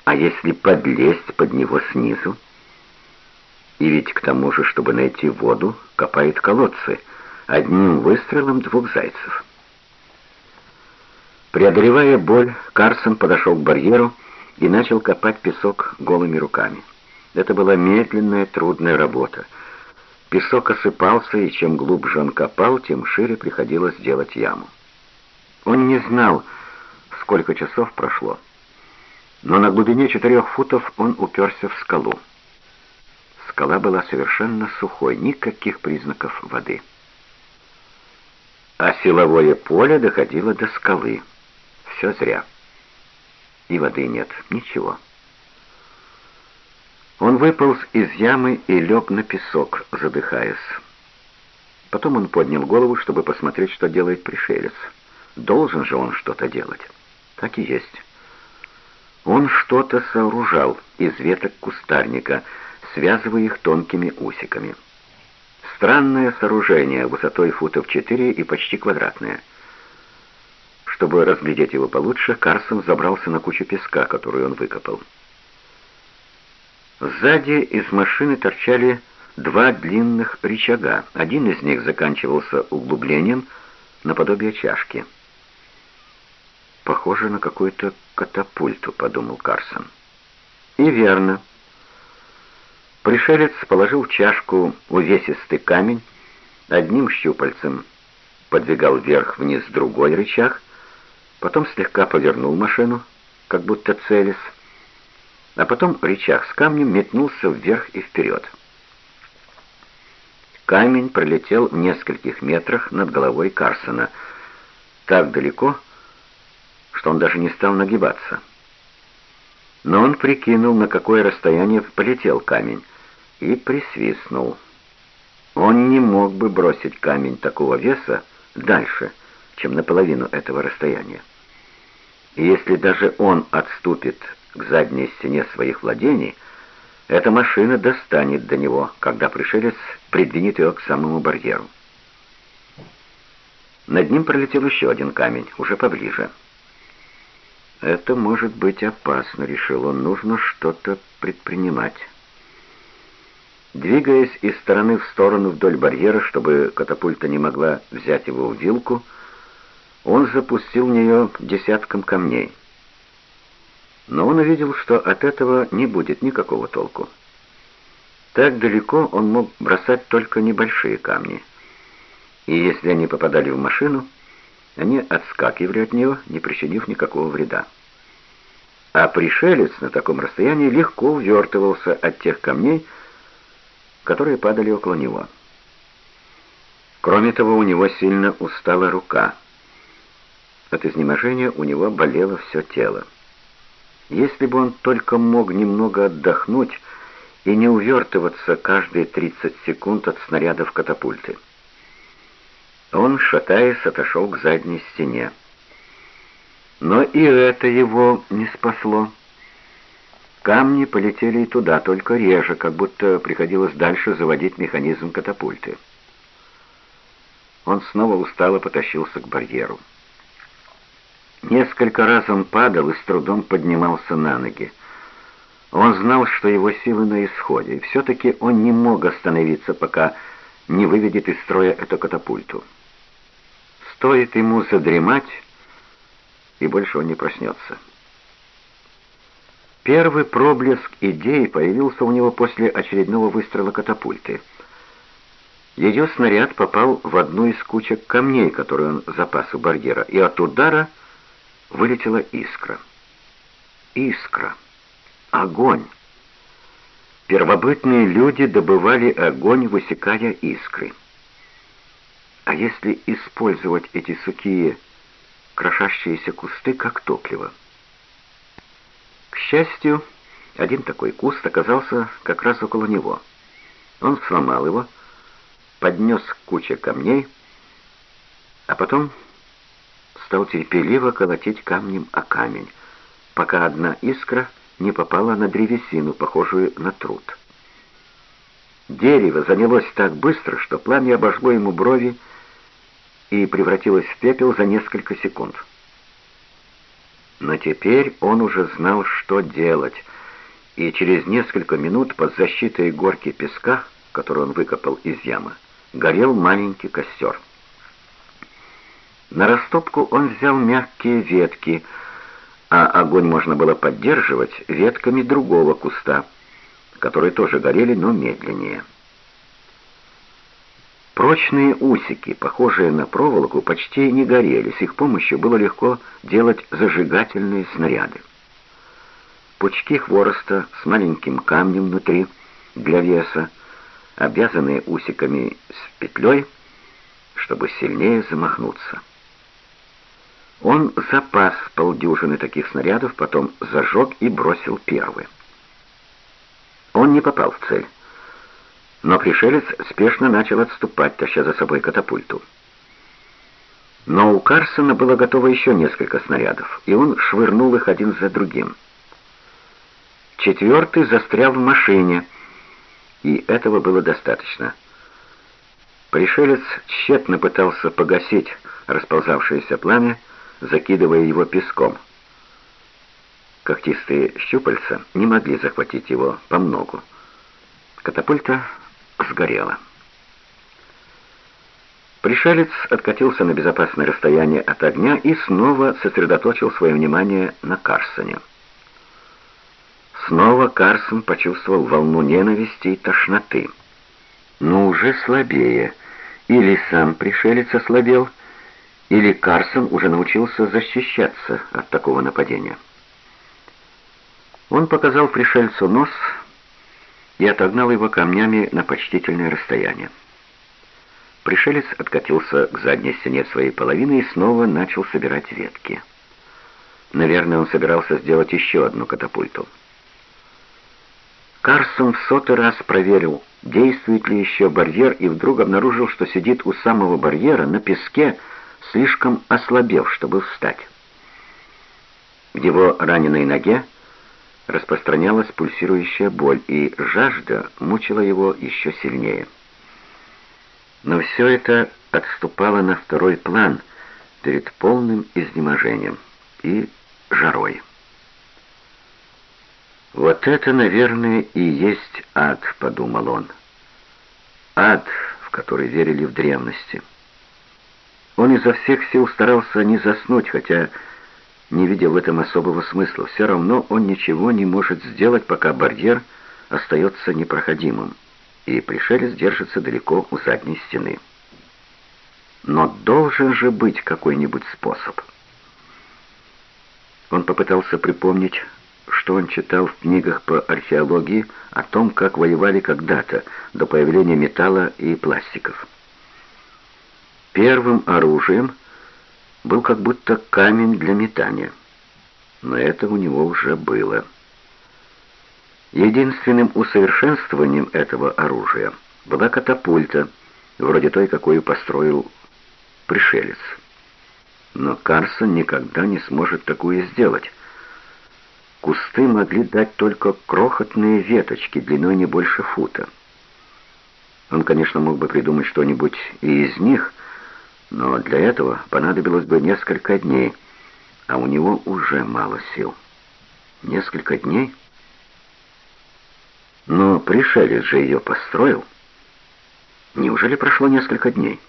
А если подлезть под него снизу? И ведь к тому же, чтобы найти воду, копает колодцы. Одним выстрелом двух зайцев. Преодолевая боль, Карсон подошел к барьеру и начал копать песок голыми руками. Это была медленная, трудная работа. Песок осыпался, и чем глубже он копал, тем шире приходилось делать яму. Он не знал, сколько часов прошло, но на глубине четырех футов он уперся в скалу. Скала была совершенно сухой, никаких признаков воды. А силовое поле доходило до скалы. Все зря и воды нет, ничего. Он выполз из ямы и лег на песок, задыхаясь. Потом он поднял голову, чтобы посмотреть, что делает пришелец. Должен же он что-то делать. Так и есть. Он что-то сооружал из веток кустарника, связывая их тонкими усиками. Странное сооружение, высотой футов четыре и почти квадратное. Чтобы разглядеть его получше, Карсон забрался на кучу песка, которую он выкопал. Сзади из машины торчали два длинных рычага. Один из них заканчивался углублением наподобие чашки. «Похоже на какую-то катапульту», — подумал Карсон. И верно. Пришелец положил чашку увесистый камень, одним щупальцем подвигал вверх-вниз другой рычаг, потом слегка повернул машину, как будто целясь, а потом рычаг с камнем метнулся вверх и вперед. Камень пролетел в нескольких метрах над головой Карсона, так далеко, что он даже не стал нагибаться. Но он прикинул, на какое расстояние полетел камень, и присвистнул. Он не мог бы бросить камень такого веса дальше, чем наполовину этого расстояния. И если же он отступит к задней стене своих владений, эта машина достанет до него, когда пришелец придвинет ее к самому барьеру. Над ним пролетел еще один камень, уже поближе. «Это может быть опасно», — решил он, — «нужно что-то предпринимать». Двигаясь из стороны в сторону вдоль барьера, чтобы катапульта не могла взять его в вилку, он запустил в нее десятком камней но он увидел, что от этого не будет никакого толку. Так далеко он мог бросать только небольшие камни. И если они попадали в машину, они отскакивали от нее, не причинив никакого вреда. А пришелец на таком расстоянии легко увертывался от тех камней, которые падали около него. Кроме того, у него сильно устала рука. От изнеможения у него болело все тело. Если бы он только мог немного отдохнуть и не увертываться каждые 30 секунд от снарядов катапульты. Он, шатаясь, отошел к задней стене. Но и это его не спасло. Камни полетели и туда, только реже, как будто приходилось дальше заводить механизм катапульты. Он снова устало потащился к барьеру. Несколько раз он падал и с трудом поднимался на ноги. Он знал, что его силы на исходе, и все-таки он не мог остановиться, пока не выведет из строя эту катапульту. Стоит ему задремать, и больше он не проснется. Первый проблеск идеи появился у него после очередного выстрела катапульты. Ее снаряд попал в одну из кучек камней, которые он запас у барьера, и от удара вылетела искра. Искра. Огонь. Первобытные люди добывали огонь, высекая искры. А если использовать эти сухие, крошащиеся кусты как топливо? К счастью, один такой куст оказался как раз около него. Он сломал его, поднес к камней, а потом стал терпеливо колотить камнем о камень, пока одна искра не попала на древесину, похожую на труд. Дерево занялось так быстро, что пламя обожгло ему брови и превратилось в пепел за несколько секунд. Но теперь он уже знал, что делать, и через несколько минут под защитой горки песка, которую он выкопал из ямы, горел маленький костер. На растопку он взял мягкие ветки, а огонь можно было поддерживать ветками другого куста, которые тоже горели, но медленнее. Прочные усики, похожие на проволоку, почти не горели, с их помощью было легко делать зажигательные снаряды. Пучки хвороста с маленьким камнем внутри для веса, обвязанные усиками с петлей, чтобы сильнее замахнуться. Он запас полдюжины таких снарядов, потом зажег и бросил первый. Он не попал в цель, но пришелец спешно начал отступать, таща за собой катапульту. Но у Карсона было готово еще несколько снарядов, и он швырнул их один за другим. Четвертый застрял в машине, и этого было достаточно. Пришелец тщетно пытался погасить расползавшееся пламя, закидывая его песком. Когтистые щупальца не могли захватить его по многу. Катапульта сгорела. Пришелец откатился на безопасное расстояние от огня и снова сосредоточил свое внимание на Карсоне. Снова Карсон почувствовал волну ненависти и тошноты. Но уже слабее. Или сам пришелец ослабел, или Карсон уже научился защищаться от такого нападения. Он показал пришельцу нос и отогнал его камнями на почтительное расстояние. Пришелец откатился к задней стене своей половины и снова начал собирать ветки. Наверное, он собирался сделать еще одну катапульту. Карсон в сотый раз проверил, действует ли еще барьер, и вдруг обнаружил, что сидит у самого барьера на песке, слишком ослабев, чтобы встать. В его раненой ноге распространялась пульсирующая боль, и жажда мучила его еще сильнее. Но все это отступало на второй план перед полным изнеможением и жарой. «Вот это, наверное, и есть ад», — подумал он. «Ад, в который верили в древности». Он изо всех сил старался не заснуть, хотя не видел в этом особого смысла. Все равно он ничего не может сделать, пока барьер остается непроходимым и пришелец держится далеко у задней стены. Но должен же быть какой-нибудь способ. Он попытался припомнить, что он читал в книгах по археологии о том, как воевали когда-то, до появления металла и пластиков. Первым оружием был как будто камень для метания, но это у него уже было. Единственным усовершенствованием этого оружия была катапульта, вроде той, какую построил пришелец. Но Карсон никогда не сможет такую сделать. Кусты могли дать только крохотные веточки длиной не больше фута. Он, конечно, мог бы придумать что-нибудь и из них, но для этого понадобилось бы несколько дней, а у него уже мало сил. Несколько дней? Но пришелец же ее построил. Неужели прошло несколько дней?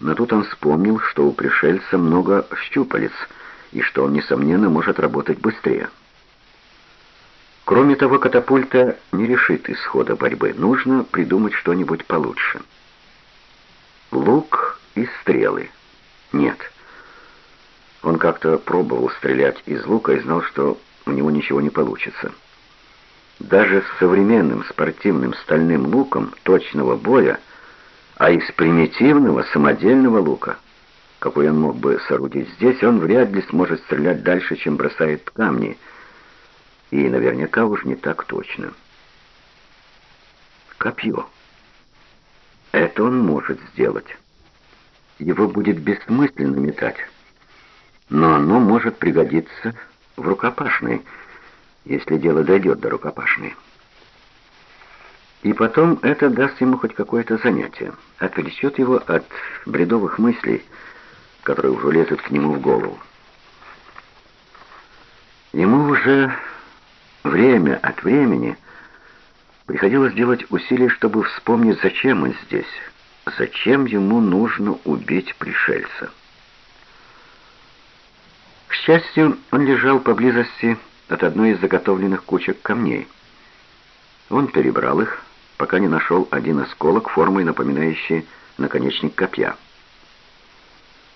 Но тут он вспомнил, что у пришельца много щупалец, и что он, несомненно, может работать быстрее. Кроме того, катапульта не решит исхода борьбы. Нужно придумать что-нибудь получше. Лук и стрелы. Нет. Он как-то пробовал стрелять из лука и знал, что у него ничего не получится. Даже с современным спортивным стальным луком точного боя, а из примитивного самодельного лука, какой он мог бы соорудить здесь, он вряд ли сможет стрелять дальше, чем бросает камни, и наверняка уж не так точно. Копье. Это он может сделать. Его будет бессмысленно метать, но оно может пригодиться в рукопашной, если дело дойдет до рукопашной. И потом это даст ему хоть какое-то занятие, отвлечет его от бредовых мыслей, которые уже лезут к нему в голову. Ему уже время от времени приходилось делать усилия, чтобы вспомнить, зачем он здесь, зачем ему нужно убить пришельца. К счастью, он лежал поблизости от одной из заготовленных кучек камней. Он перебрал их, пока не нашел один осколок, формой напоминающий наконечник копья.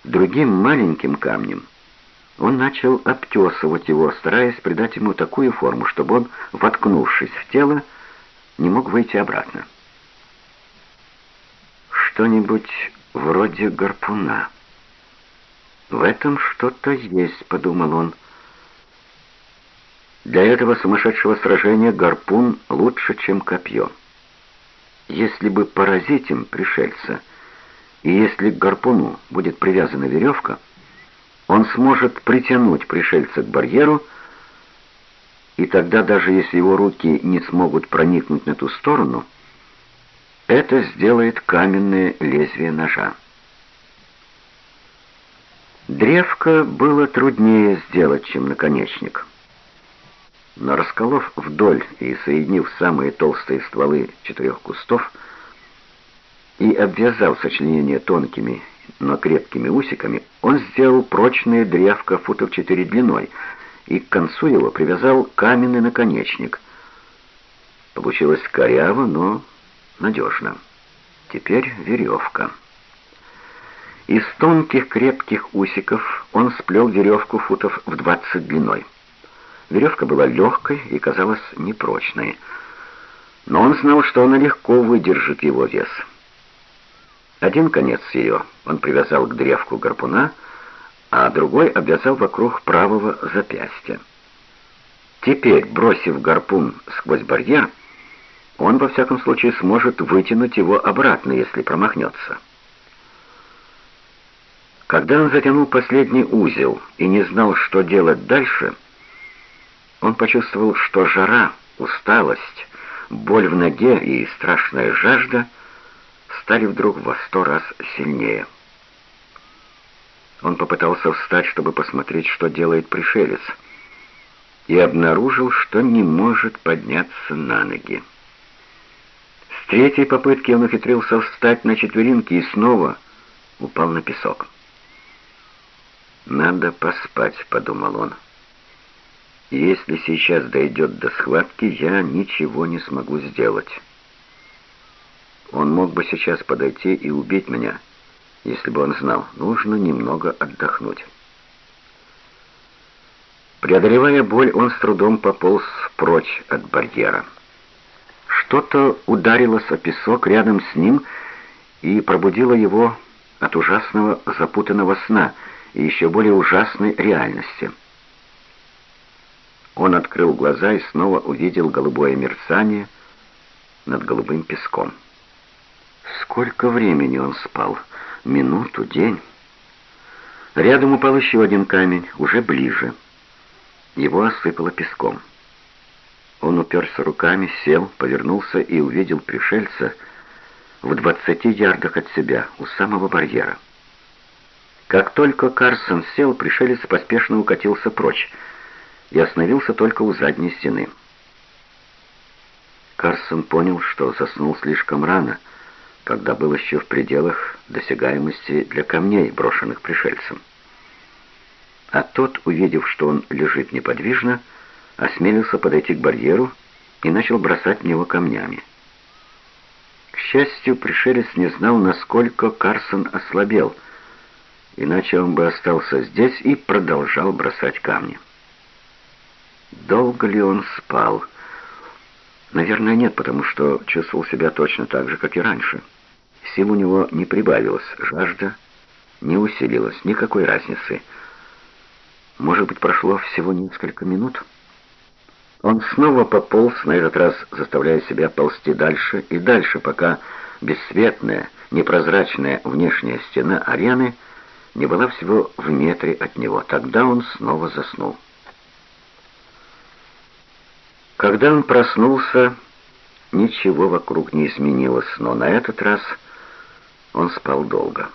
Другим маленьким камнем он начал обтесывать его, стараясь придать ему такую форму, чтобы он, воткнувшись в тело, не мог выйти обратно. Что-нибудь вроде гарпуна. «В этом что-то есть», — подумал он, — для этого сумасшедшего сражения гарпун лучше, чем копье. Если бы поразить им пришельца, и если к гарпуну будет привязана веревка, он сможет притянуть пришельца к барьеру, и тогда даже если его руки не смогут проникнуть на ту сторону, это сделает каменное лезвие ножа. Древко было труднее сделать, чем наконечник. Но расколов вдоль и соединив самые толстые стволы четырех кустов и обвязав сочленение тонкими, но крепкими усиками, он сделал прочное древко футов четыре длиной и к концу его привязал каменный наконечник. Получилось коряво, но надежно. Теперь веревка. Из тонких крепких усиков он сплел веревку футов в двадцать длиной. Веревка была легкой и казалась непрочной, но он знал, что она легко выдержит его вес. Один конец ее он привязал к древку гарпуна, а другой обвязал вокруг правого запястья. Теперь, бросив гарпун сквозь барьер, он во всяком случае сможет вытянуть его обратно, если промахнется. Когда он затянул последний узел и не знал, что делать дальше, он почувствовал, что жара, усталость, боль в ноге и страшная жажда стали вдруг во сто раз сильнее. Он попытался встать, чтобы посмотреть, что делает пришелец, и обнаружил, что не может подняться на ноги. С третьей попытки он ухитрился встать на четвереньки и снова упал на песок. «Надо поспать», — подумал он. «Если сейчас дойдет до схватки, я ничего не смогу сделать. Он мог бы сейчас подойти и убить меня, если бы он знал, нужно немного отдохнуть». Преодолевая боль, он с трудом пополз прочь от барьера. Что-то ударилось о песок рядом с ним и пробудило его от ужасного запутанного сна и еще более ужасной реальности. Он открыл глаза и снова увидел голубое мерцание над голубым песком. Сколько времени он спал? Минуту, день? Рядом упал еще один камень, уже ближе. Его осыпало песком. Он уперся руками, сел, повернулся и увидел пришельца в двадцати ярдах от себя, у самого барьера. Как только Карсон сел, пришелец поспешно укатился прочь и остановился только у задней стены. Карсон понял, что заснул слишком рано, когда был еще в пределах досягаемости для камней, брошенных пришельцем. А тот, увидев, что он лежит неподвижно, осмелился подойти к барьеру и начал бросать в него камнями. К счастью, пришелец не знал, насколько Карсон ослабел, иначе он бы остался здесь и продолжал бросать камни. Долго ли он спал? Наверное, нет, потому что чувствовал себя точно так же, как и раньше. Сил у него не прибавилось, жажда не усилилась, никакой разницы. Может быть, прошло всего несколько минут? Он снова пополз, на этот раз заставляя себя ползти дальше и дальше, пока бесцветная, непрозрачная внешняя стена арены не была всего в метре от него. Тогда он снова заснул. Когда он проснулся, ничего вокруг не изменилось, но на этот раз он спал долго.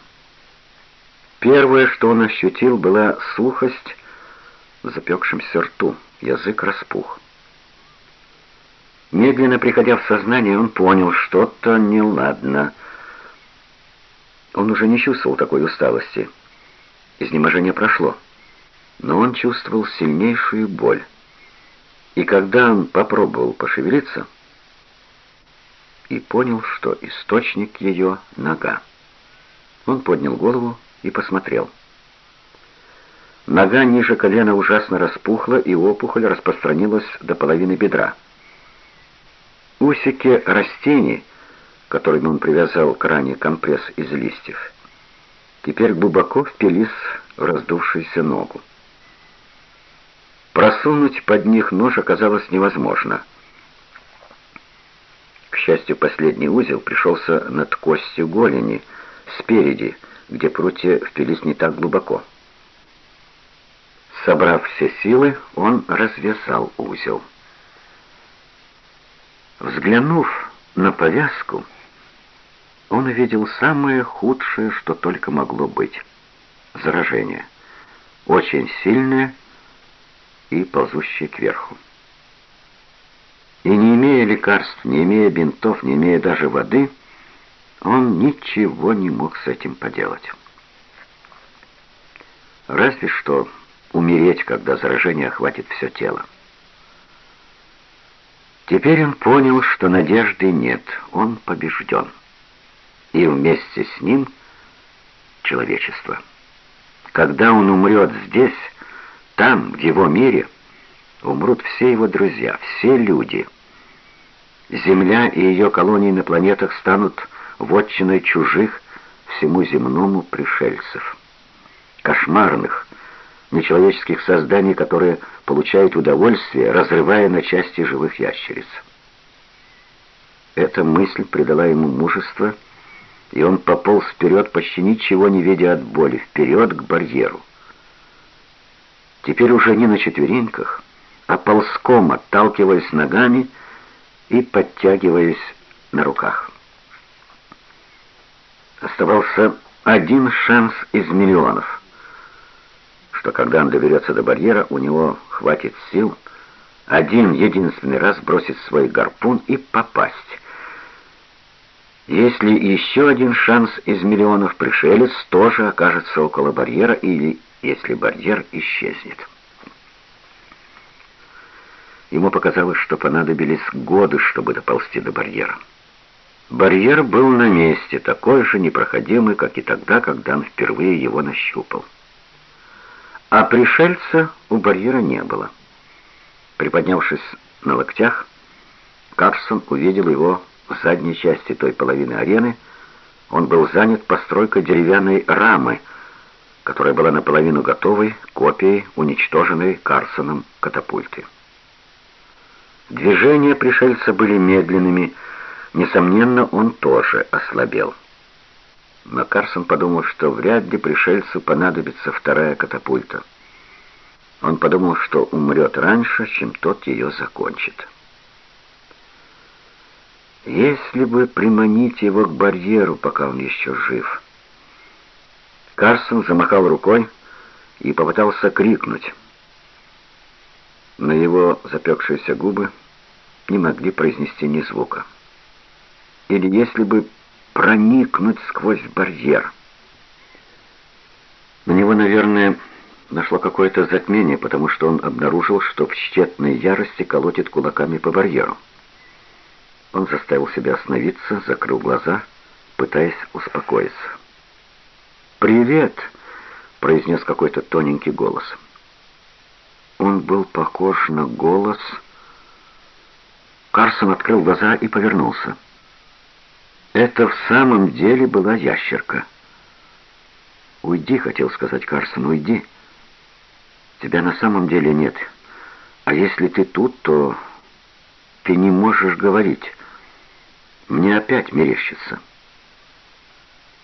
Первое, что он ощутил, была сухость в запекшемся рту, язык распух. Медленно приходя в сознание, он понял, что-то неладно. Он уже не чувствовал такой усталости. Изнеможение прошло, но он чувствовал сильнейшую боль. И когда он попробовал пошевелиться, и понял, что источник ее — нога. Он поднял голову и посмотрел. Нога ниже колена ужасно распухла, и опухоль распространилась до половины бедра. Усики растений, которыми он привязал к ране компресс из листьев, теперь глубоко впились в раздувшуюся ногу. Просунуть под них нож оказалось невозможно. К счастью, последний узел пришелся над костью голени, спереди, где прутья впились не так глубоко. Собрав все силы, он развязал узел. Взглянув на повязку, он увидел самое худшее, что только могло быть. Заражение. Очень сильное и ползущее кверху. И не имея лекарств, не имея бинтов, не имея даже воды, он ничего не мог с этим поделать. Разве что умереть, когда заражение охватит все тело. Теперь он понял, что надежды нет, он побежден. И вместе с ним человечество. Когда он умрет здесь, там, в его мире, умрут все его друзья, все люди. Земля и ее колонии на планетах станут вотчиной чужих всему земному пришельцев. Кошмарных, нечеловеческих созданий, которые получают удовольствие, разрывая на части живых ящериц. Эта мысль придала ему мужество, и он пополз вперед, почти ничего не видя от боли, вперед к барьеру. Теперь уже не на четвереньках, а ползком, отталкиваясь ногами и подтягиваясь на руках. Оставался один шанс из миллионов — что когда он доберется до барьера, у него хватит сил один единственный раз бросить свой гарпун и попасть. Если еще один шанс из миллионов пришелец тоже окажется около барьера или если барьер исчезнет. Ему показалось, что понадобились годы, чтобы доползти до барьера. Барьер был на месте, такой же непроходимый, как и тогда, когда он впервые его нащупал. А пришельца у барьера не было. Приподнявшись на локтях, Карсон увидел его в задней части той половины арены. Он был занят постройкой деревянной рамы, которая была наполовину готовой копией уничтоженной Карсоном катапульты. Движения пришельца были медленными, несомненно, он тоже ослабел. Но Карсон подумал, что вряд ли пришельцу понадобится вторая катапульта. Он подумал, что умрет раньше, чем тот ее закончит. Если бы приманить его к барьеру, пока он еще жив. Карсон замахал рукой и попытался крикнуть. Но его запекшиеся губы не могли произнести ни звука. Или если бы проникнуть сквозь барьер. На него, наверное, нашло какое-то затмение, потому что он обнаружил, что в тщетной ярости колотит кулаками по барьеру. Он заставил себя остановиться, закрыл глаза, пытаясь успокоиться. «Привет!» — произнес какой-то тоненький голос. Он был похож на голос... Карсон открыл глаза и повернулся. Это в самом деле была ящерка. «Уйди», — хотел сказать Карсон, — «уйди. Тебя на самом деле нет. А если ты тут, то ты не можешь говорить. Мне опять мерещится».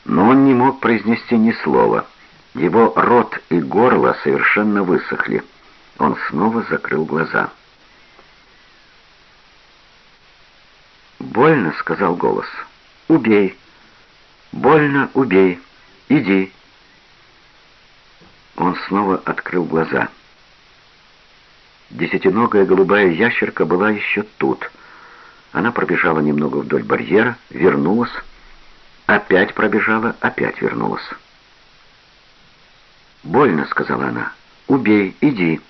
Но он не мог произнести ни слова. Его рот и горло совершенно высохли. Он снова закрыл глаза. «Больно», — сказал голос. Убей. Больно, убей. Иди. Он снова открыл глаза. Десятиногая голубая ящерка была еще тут. Она пробежала немного вдоль барьера, вернулась, опять пробежала, опять вернулась. «Больно», — сказала она. «Убей, иди».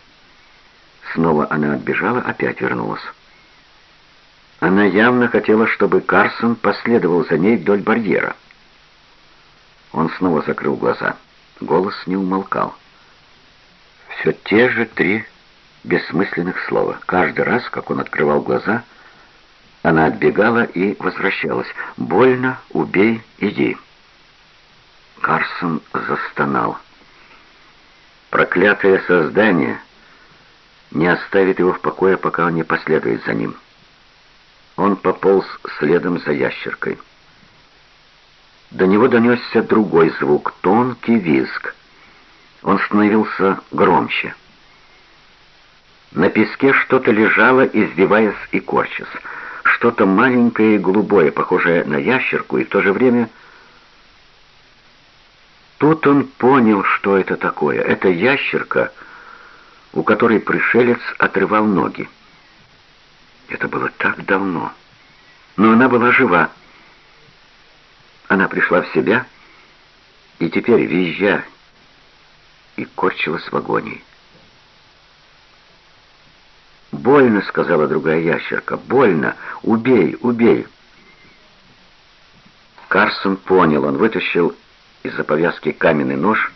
Снова она отбежала, опять вернулась. Она явно хотела, чтобы Карсон последовал за ней вдоль барьера. Он снова закрыл глаза. Голос не умолкал. Все те же три бессмысленных слова. Каждый раз, как он открывал глаза, она отбегала и возвращалась. «Больно, убей, иди». Карсон застонал. Проклятое создание не оставит его в покое, пока он не последует за ним. Он пополз следом за ящеркой. До него донесся другой звук, тонкий визг. Он становился громче. На песке что-то лежало, извиваясь и корчась. что-то маленькое и голубое, похожее на ящерку, и в то же время... Тут он понял, что это такое. Это ящерка, у которой пришелец отрывал ноги. Это было так давно. Но она была жива. Она пришла в себя и теперь, визжа, и корчилась в агонии. «Больно», — сказала другая ящерка, — «больно! Убей, убей!» Карсон понял, он вытащил из-за повязки каменный нож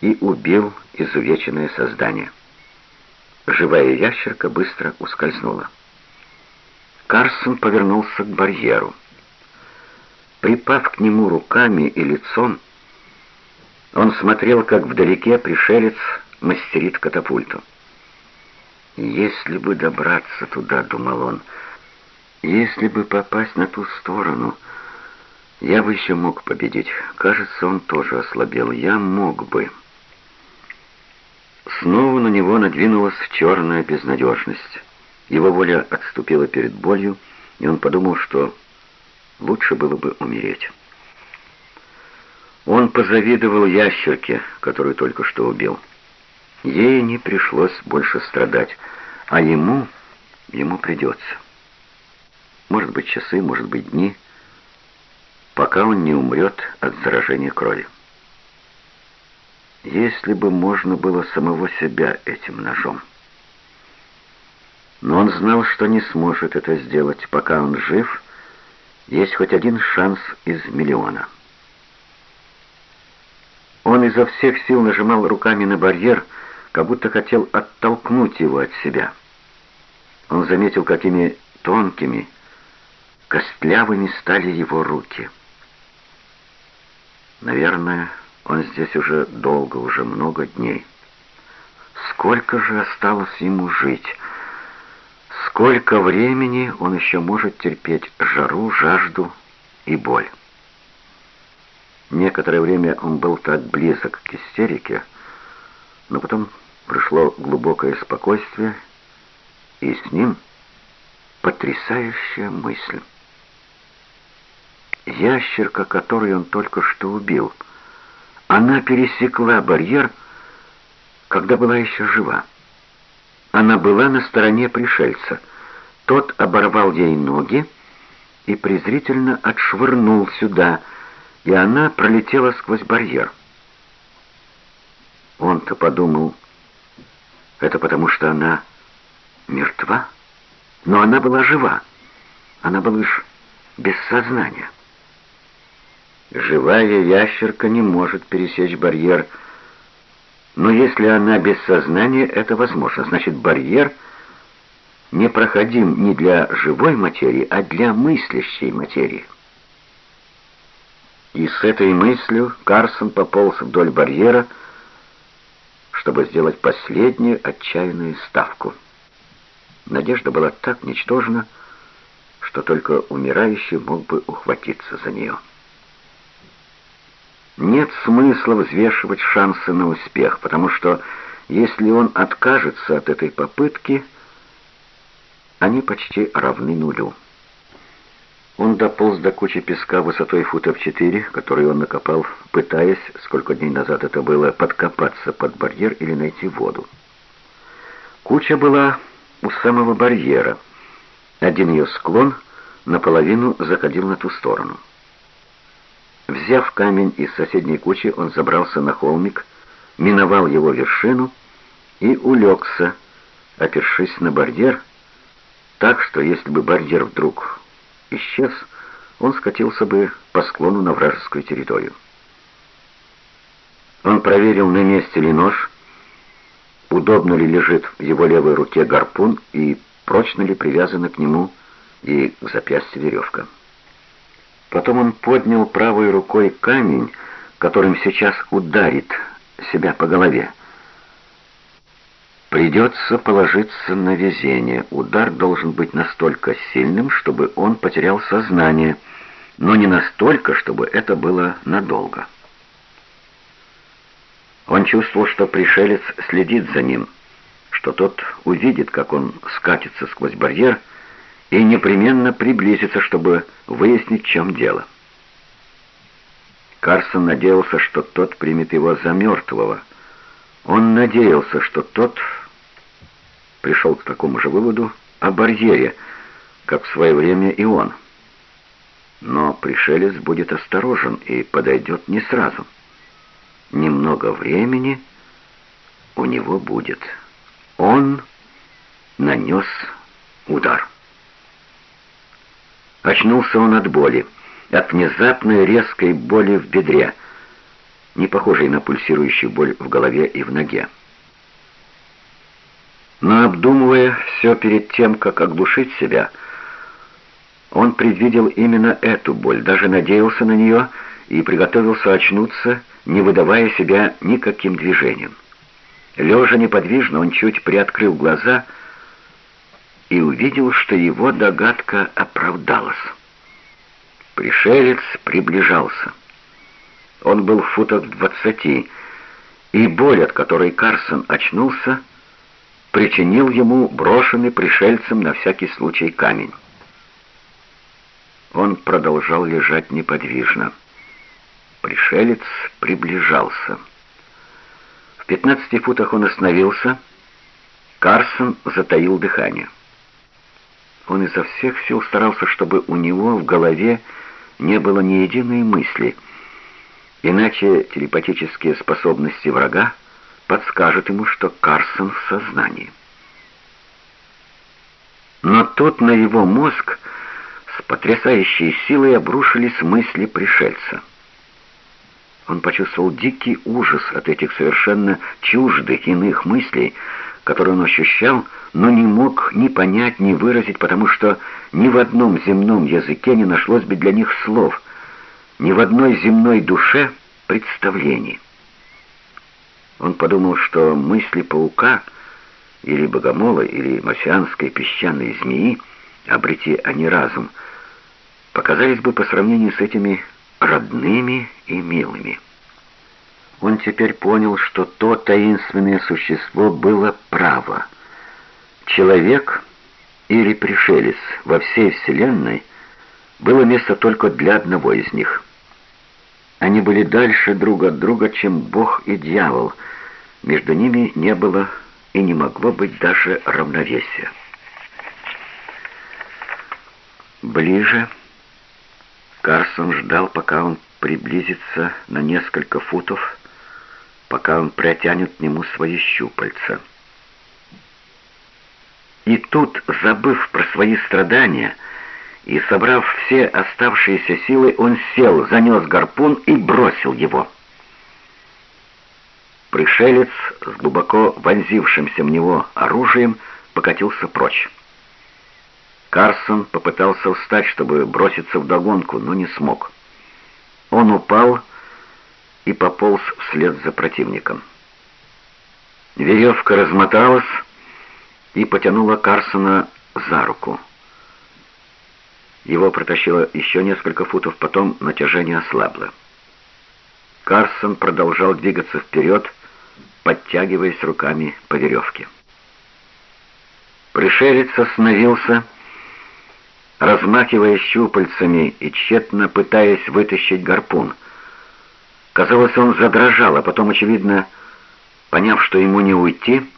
и убил изувеченное создание. Живая ящерка быстро ускользнула. Карсон повернулся к барьеру. Припав к нему руками и лицом, он смотрел, как вдалеке пришелец мастерит катапульту. «Если бы добраться туда», — думал он, — «если бы попасть на ту сторону, я бы еще мог победить. Кажется, он тоже ослабел. Я мог бы». Снова на него надвинулась черная безнадежность. Его воля отступила перед болью, и он подумал, что лучше было бы умереть. Он позавидовал ящерке, которую только что убил. Ей не пришлось больше страдать, а ему, ему придется. Может быть, часы, может быть, дни, пока он не умрет от заражения крови. Если бы можно было самого себя этим ножом. Но он знал, что не сможет это сделать, пока он жив, есть хоть один шанс из миллиона. Он изо всех сил нажимал руками на барьер, как будто хотел оттолкнуть его от себя. Он заметил, какими тонкими, костлявыми стали его руки. Наверное, он здесь уже долго, уже много дней. Сколько же осталось ему жить? Сколько времени он еще может терпеть жару, жажду и боль? Некоторое время он был так близок к истерике, но потом пришло глубокое спокойствие, и с ним потрясающая мысль. Ящерка, которую он только что убил, она пересекла барьер, когда была еще жива. Она была на стороне пришельца. Тот оборвал ей ноги и презрительно отшвырнул сюда, и она пролетела сквозь барьер. Он-то подумал, это потому что она мертва, но она была жива. Она была лишь без сознания. Живая ящерка не может пересечь барьер, но если она без сознания, это возможно. Значит, барьер непроходим не для живой материи, а для мыслящей материи. И с этой мыслью Карсон пополз вдоль барьера, чтобы сделать последнюю отчаянную ставку. Надежда была так ничтожна, что только умирающий мог бы ухватиться за нее. Нет смысла взвешивать шансы на успех, потому что если он откажется от этой попытки, они почти равны нулю. Он дополз до кучи песка высотой футов четыре, который он накопал, пытаясь, сколько дней назад это было, подкопаться под барьер или найти воду. Куча была у самого барьера. Один ее склон наполовину заходил на ту сторону. Взяв камень из соседней кучи, он забрался на холмик, миновал его вершину и улегся, опершись на барьер, так что если бы барьер вдруг исчез, он скатился бы по склону на вражескую территорию. Он проверил, на месте ли нож, удобно ли лежит в его левой руке гарпун и прочно ли привязана к нему и к запястью веревка. Потом он поднял правой рукой камень, которым сейчас ударит себя по голове. Придется положиться на везение. Удар должен быть настолько сильным, чтобы он потерял сознание, но не настолько, чтобы это было надолго. Он чувствовал, что пришелец следит за ним, что тот увидит, как он скатится сквозь барьер, и непременно приблизиться, чтобы выяснить, в чем дело. Карсон надеялся, что тот примет его за мертвого. Он надеялся, что тот пришел к такому же выводу о барьере, как в свое время и он. Но пришелец будет осторожен и подойдет не сразу. Немного времени у него будет. Он нанес удар. Очнулся он от боли, от внезапной резкой боли в бедре, не похожей на пульсирующую боль в голове и в ноге. Но обдумывая все перед тем, как оглушить себя, он предвидел именно эту боль, даже надеялся на нее и приготовился очнуться, не выдавая себя никаким движением. Лежа неподвижно, он чуть приоткрыл глаза и увидел, что его догадка оправдалась. Пришелец приближался. Он был в футах двадцати, и боль, от которой Карсон очнулся, причинил ему брошенный пришельцем на всякий случай камень. Он продолжал лежать неподвижно. Пришелец приближался. В пятнадцати футах он остановился. Карсон затаил дыхание. Он изо всех сил старался, чтобы у него в голове не было ни единой мысли, иначе телепатические способности врага подскажут ему, что Карсон в сознании. Но тут на его мозг с потрясающей силой обрушились мысли пришельца. Он почувствовал дикий ужас от этих совершенно чуждых иных мыслей, которые он ощущал, но не мог ни понять, ни выразить, потому что ни в одном земном языке не нашлось бы для них слов, ни в одной земной душе представлений. Он подумал, что мысли паука или богомола, или марсианской песчаной змеи, обрети они разум, показались бы по сравнению с этими родными и милыми. Он теперь понял, что то таинственное существо было право. Человек или пришелец во всей Вселенной было место только для одного из них. Они были дальше друг от друга, чем Бог и дьявол. Между ними не было и не могло быть даже равновесия. Ближе Карсон ждал, пока он приблизится на несколько футов, пока он протянет к нему свои щупальца. И тут, забыв про свои страдания и собрав все оставшиеся силы, он сел, занес гарпун и бросил его. Пришелец с глубоко вонзившимся в него оружием покатился прочь. Карсон попытался встать, чтобы броситься в догонку, но не смог. Он упал и пополз вслед за противником. Веревка размоталась и потянула Карсона за руку. Его протащило еще несколько футов, потом натяжение ослабло. Карсон продолжал двигаться вперед, подтягиваясь руками по веревке. Пришелец остановился, размахивая щупальцами и тщетно пытаясь вытащить гарпун — Казалось, он задрожал, а потом, очевидно, поняв, что ему не уйти,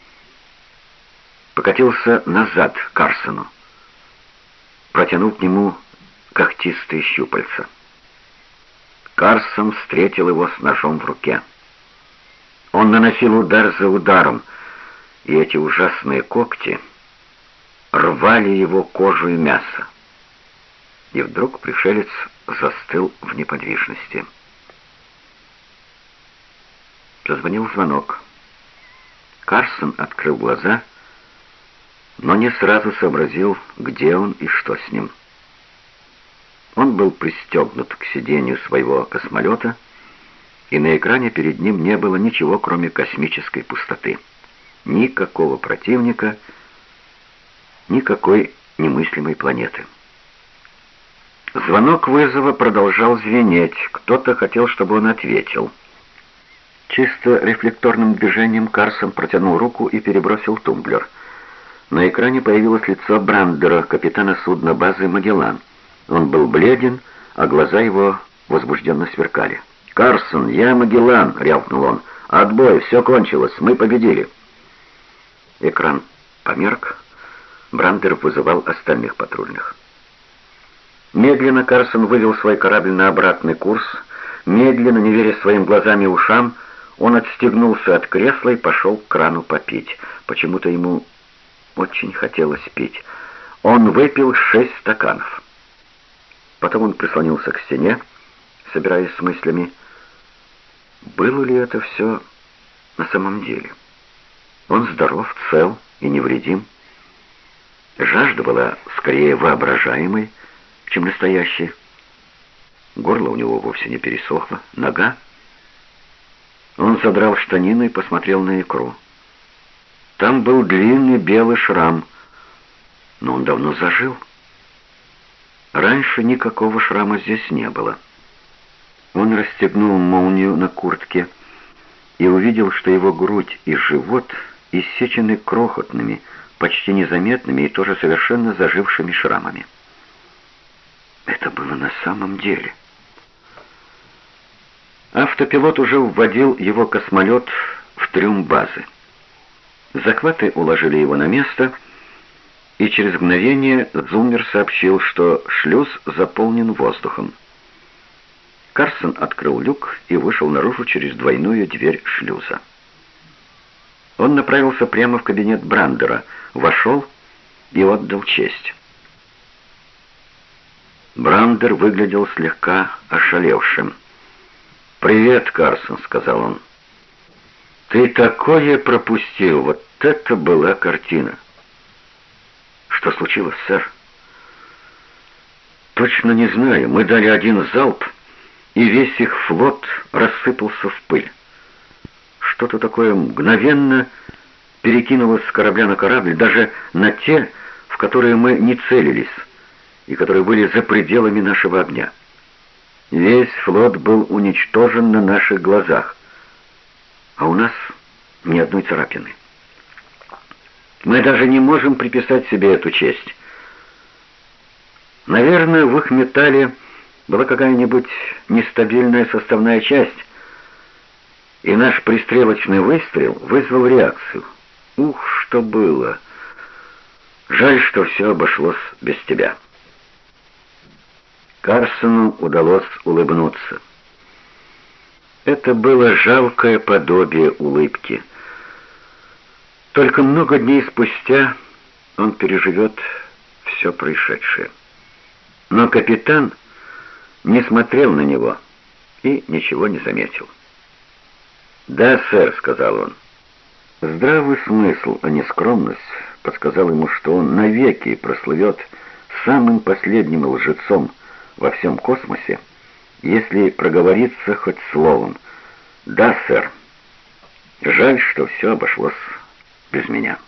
покатился назад к Карсону, протянув к нему когтистые щупальца. Карсон встретил его с ножом в руке. Он наносил удар за ударом, и эти ужасные когти рвали его кожу и мясо. И вдруг пришелец застыл в неподвижности. Зазвонил звонок. Карсон открыл глаза, но не сразу сообразил, где он и что с ним. Он был пристегнут к сиденью своего космолета, и на экране перед ним не было ничего, кроме космической пустоты. Никакого противника, никакой немыслимой планеты. Звонок вызова продолжал звенеть. Кто-то хотел, чтобы он ответил — Чисто рефлекторным движением Карсон протянул руку и перебросил тумблер. На экране появилось лицо Брандера, капитана судна базы «Магеллан». Он был бледен, а глаза его возбужденно сверкали. «Карсон, я Магеллан!» — рявкнул он. «Отбой, все кончилось, мы победили!» Экран померк. Брандер вызывал остальных патрульных. Медленно Карсон вывел свой корабль на обратный курс. Медленно, не веря своим глазам и ушам, он отстегнулся от кресла и пошел к крану попить. Почему-то ему очень хотелось пить. Он выпил шесть стаканов. Потом он прислонился к стене, собираясь с мыслями. Было ли это все на самом деле? Он здоров, цел и невредим. Жажда была скорее воображаемой, чем настоящей. Горло у него вовсе не пересохло, нога. Он задрал штанины и посмотрел на икру. Там был длинный белый шрам, но он давно зажил. Раньше никакого шрама здесь не было. Он расстегнул молнию на куртке и увидел, что его грудь и живот иссечены крохотными, почти незаметными и тоже совершенно зажившими шрамами. Это было на самом деле. Автопилот уже вводил его космолет в трюм базы. Захваты уложили его на место, и через мгновение Зуммер сообщил, что шлюз заполнен воздухом. Карсон открыл люк и вышел наружу через двойную дверь шлюза. Он направился прямо в кабинет Брандера, вошел и отдал честь. Брандер выглядел слегка ошалевшим. «Привет, Карсон», — сказал он. «Ты такое пропустил! Вот это была картина!» «Что случилось, сэр?» «Точно не знаю. Мы дали один залп, и весь их флот рассыпался в пыль. Что-то такое мгновенно перекинулось с корабля на корабль, даже на те, в которые мы не целились» и которые были за пределами нашего огня. Весь флот был уничтожен на наших глазах, а у нас ни одной царапины. Мы даже не можем приписать себе эту честь. Наверное, в их металле была какая-нибудь нестабильная составная часть, и наш пристрелочный выстрел вызвал реакцию. Ух, что было! Жаль, что все обошлось без тебя». Карсону удалось улыбнуться. Это было жалкое подобие улыбки. Только много дней спустя он переживет все происшедшее. Но капитан не смотрел на него и ничего не заметил. «Да, сэр», — сказал он. Здравый смысл, а не скромность, подсказал ему, что он навеки прослывет самым последним лжецом, во всем космосе, если проговориться хоть словом. «Да, сэр. Жаль, что все обошлось без меня».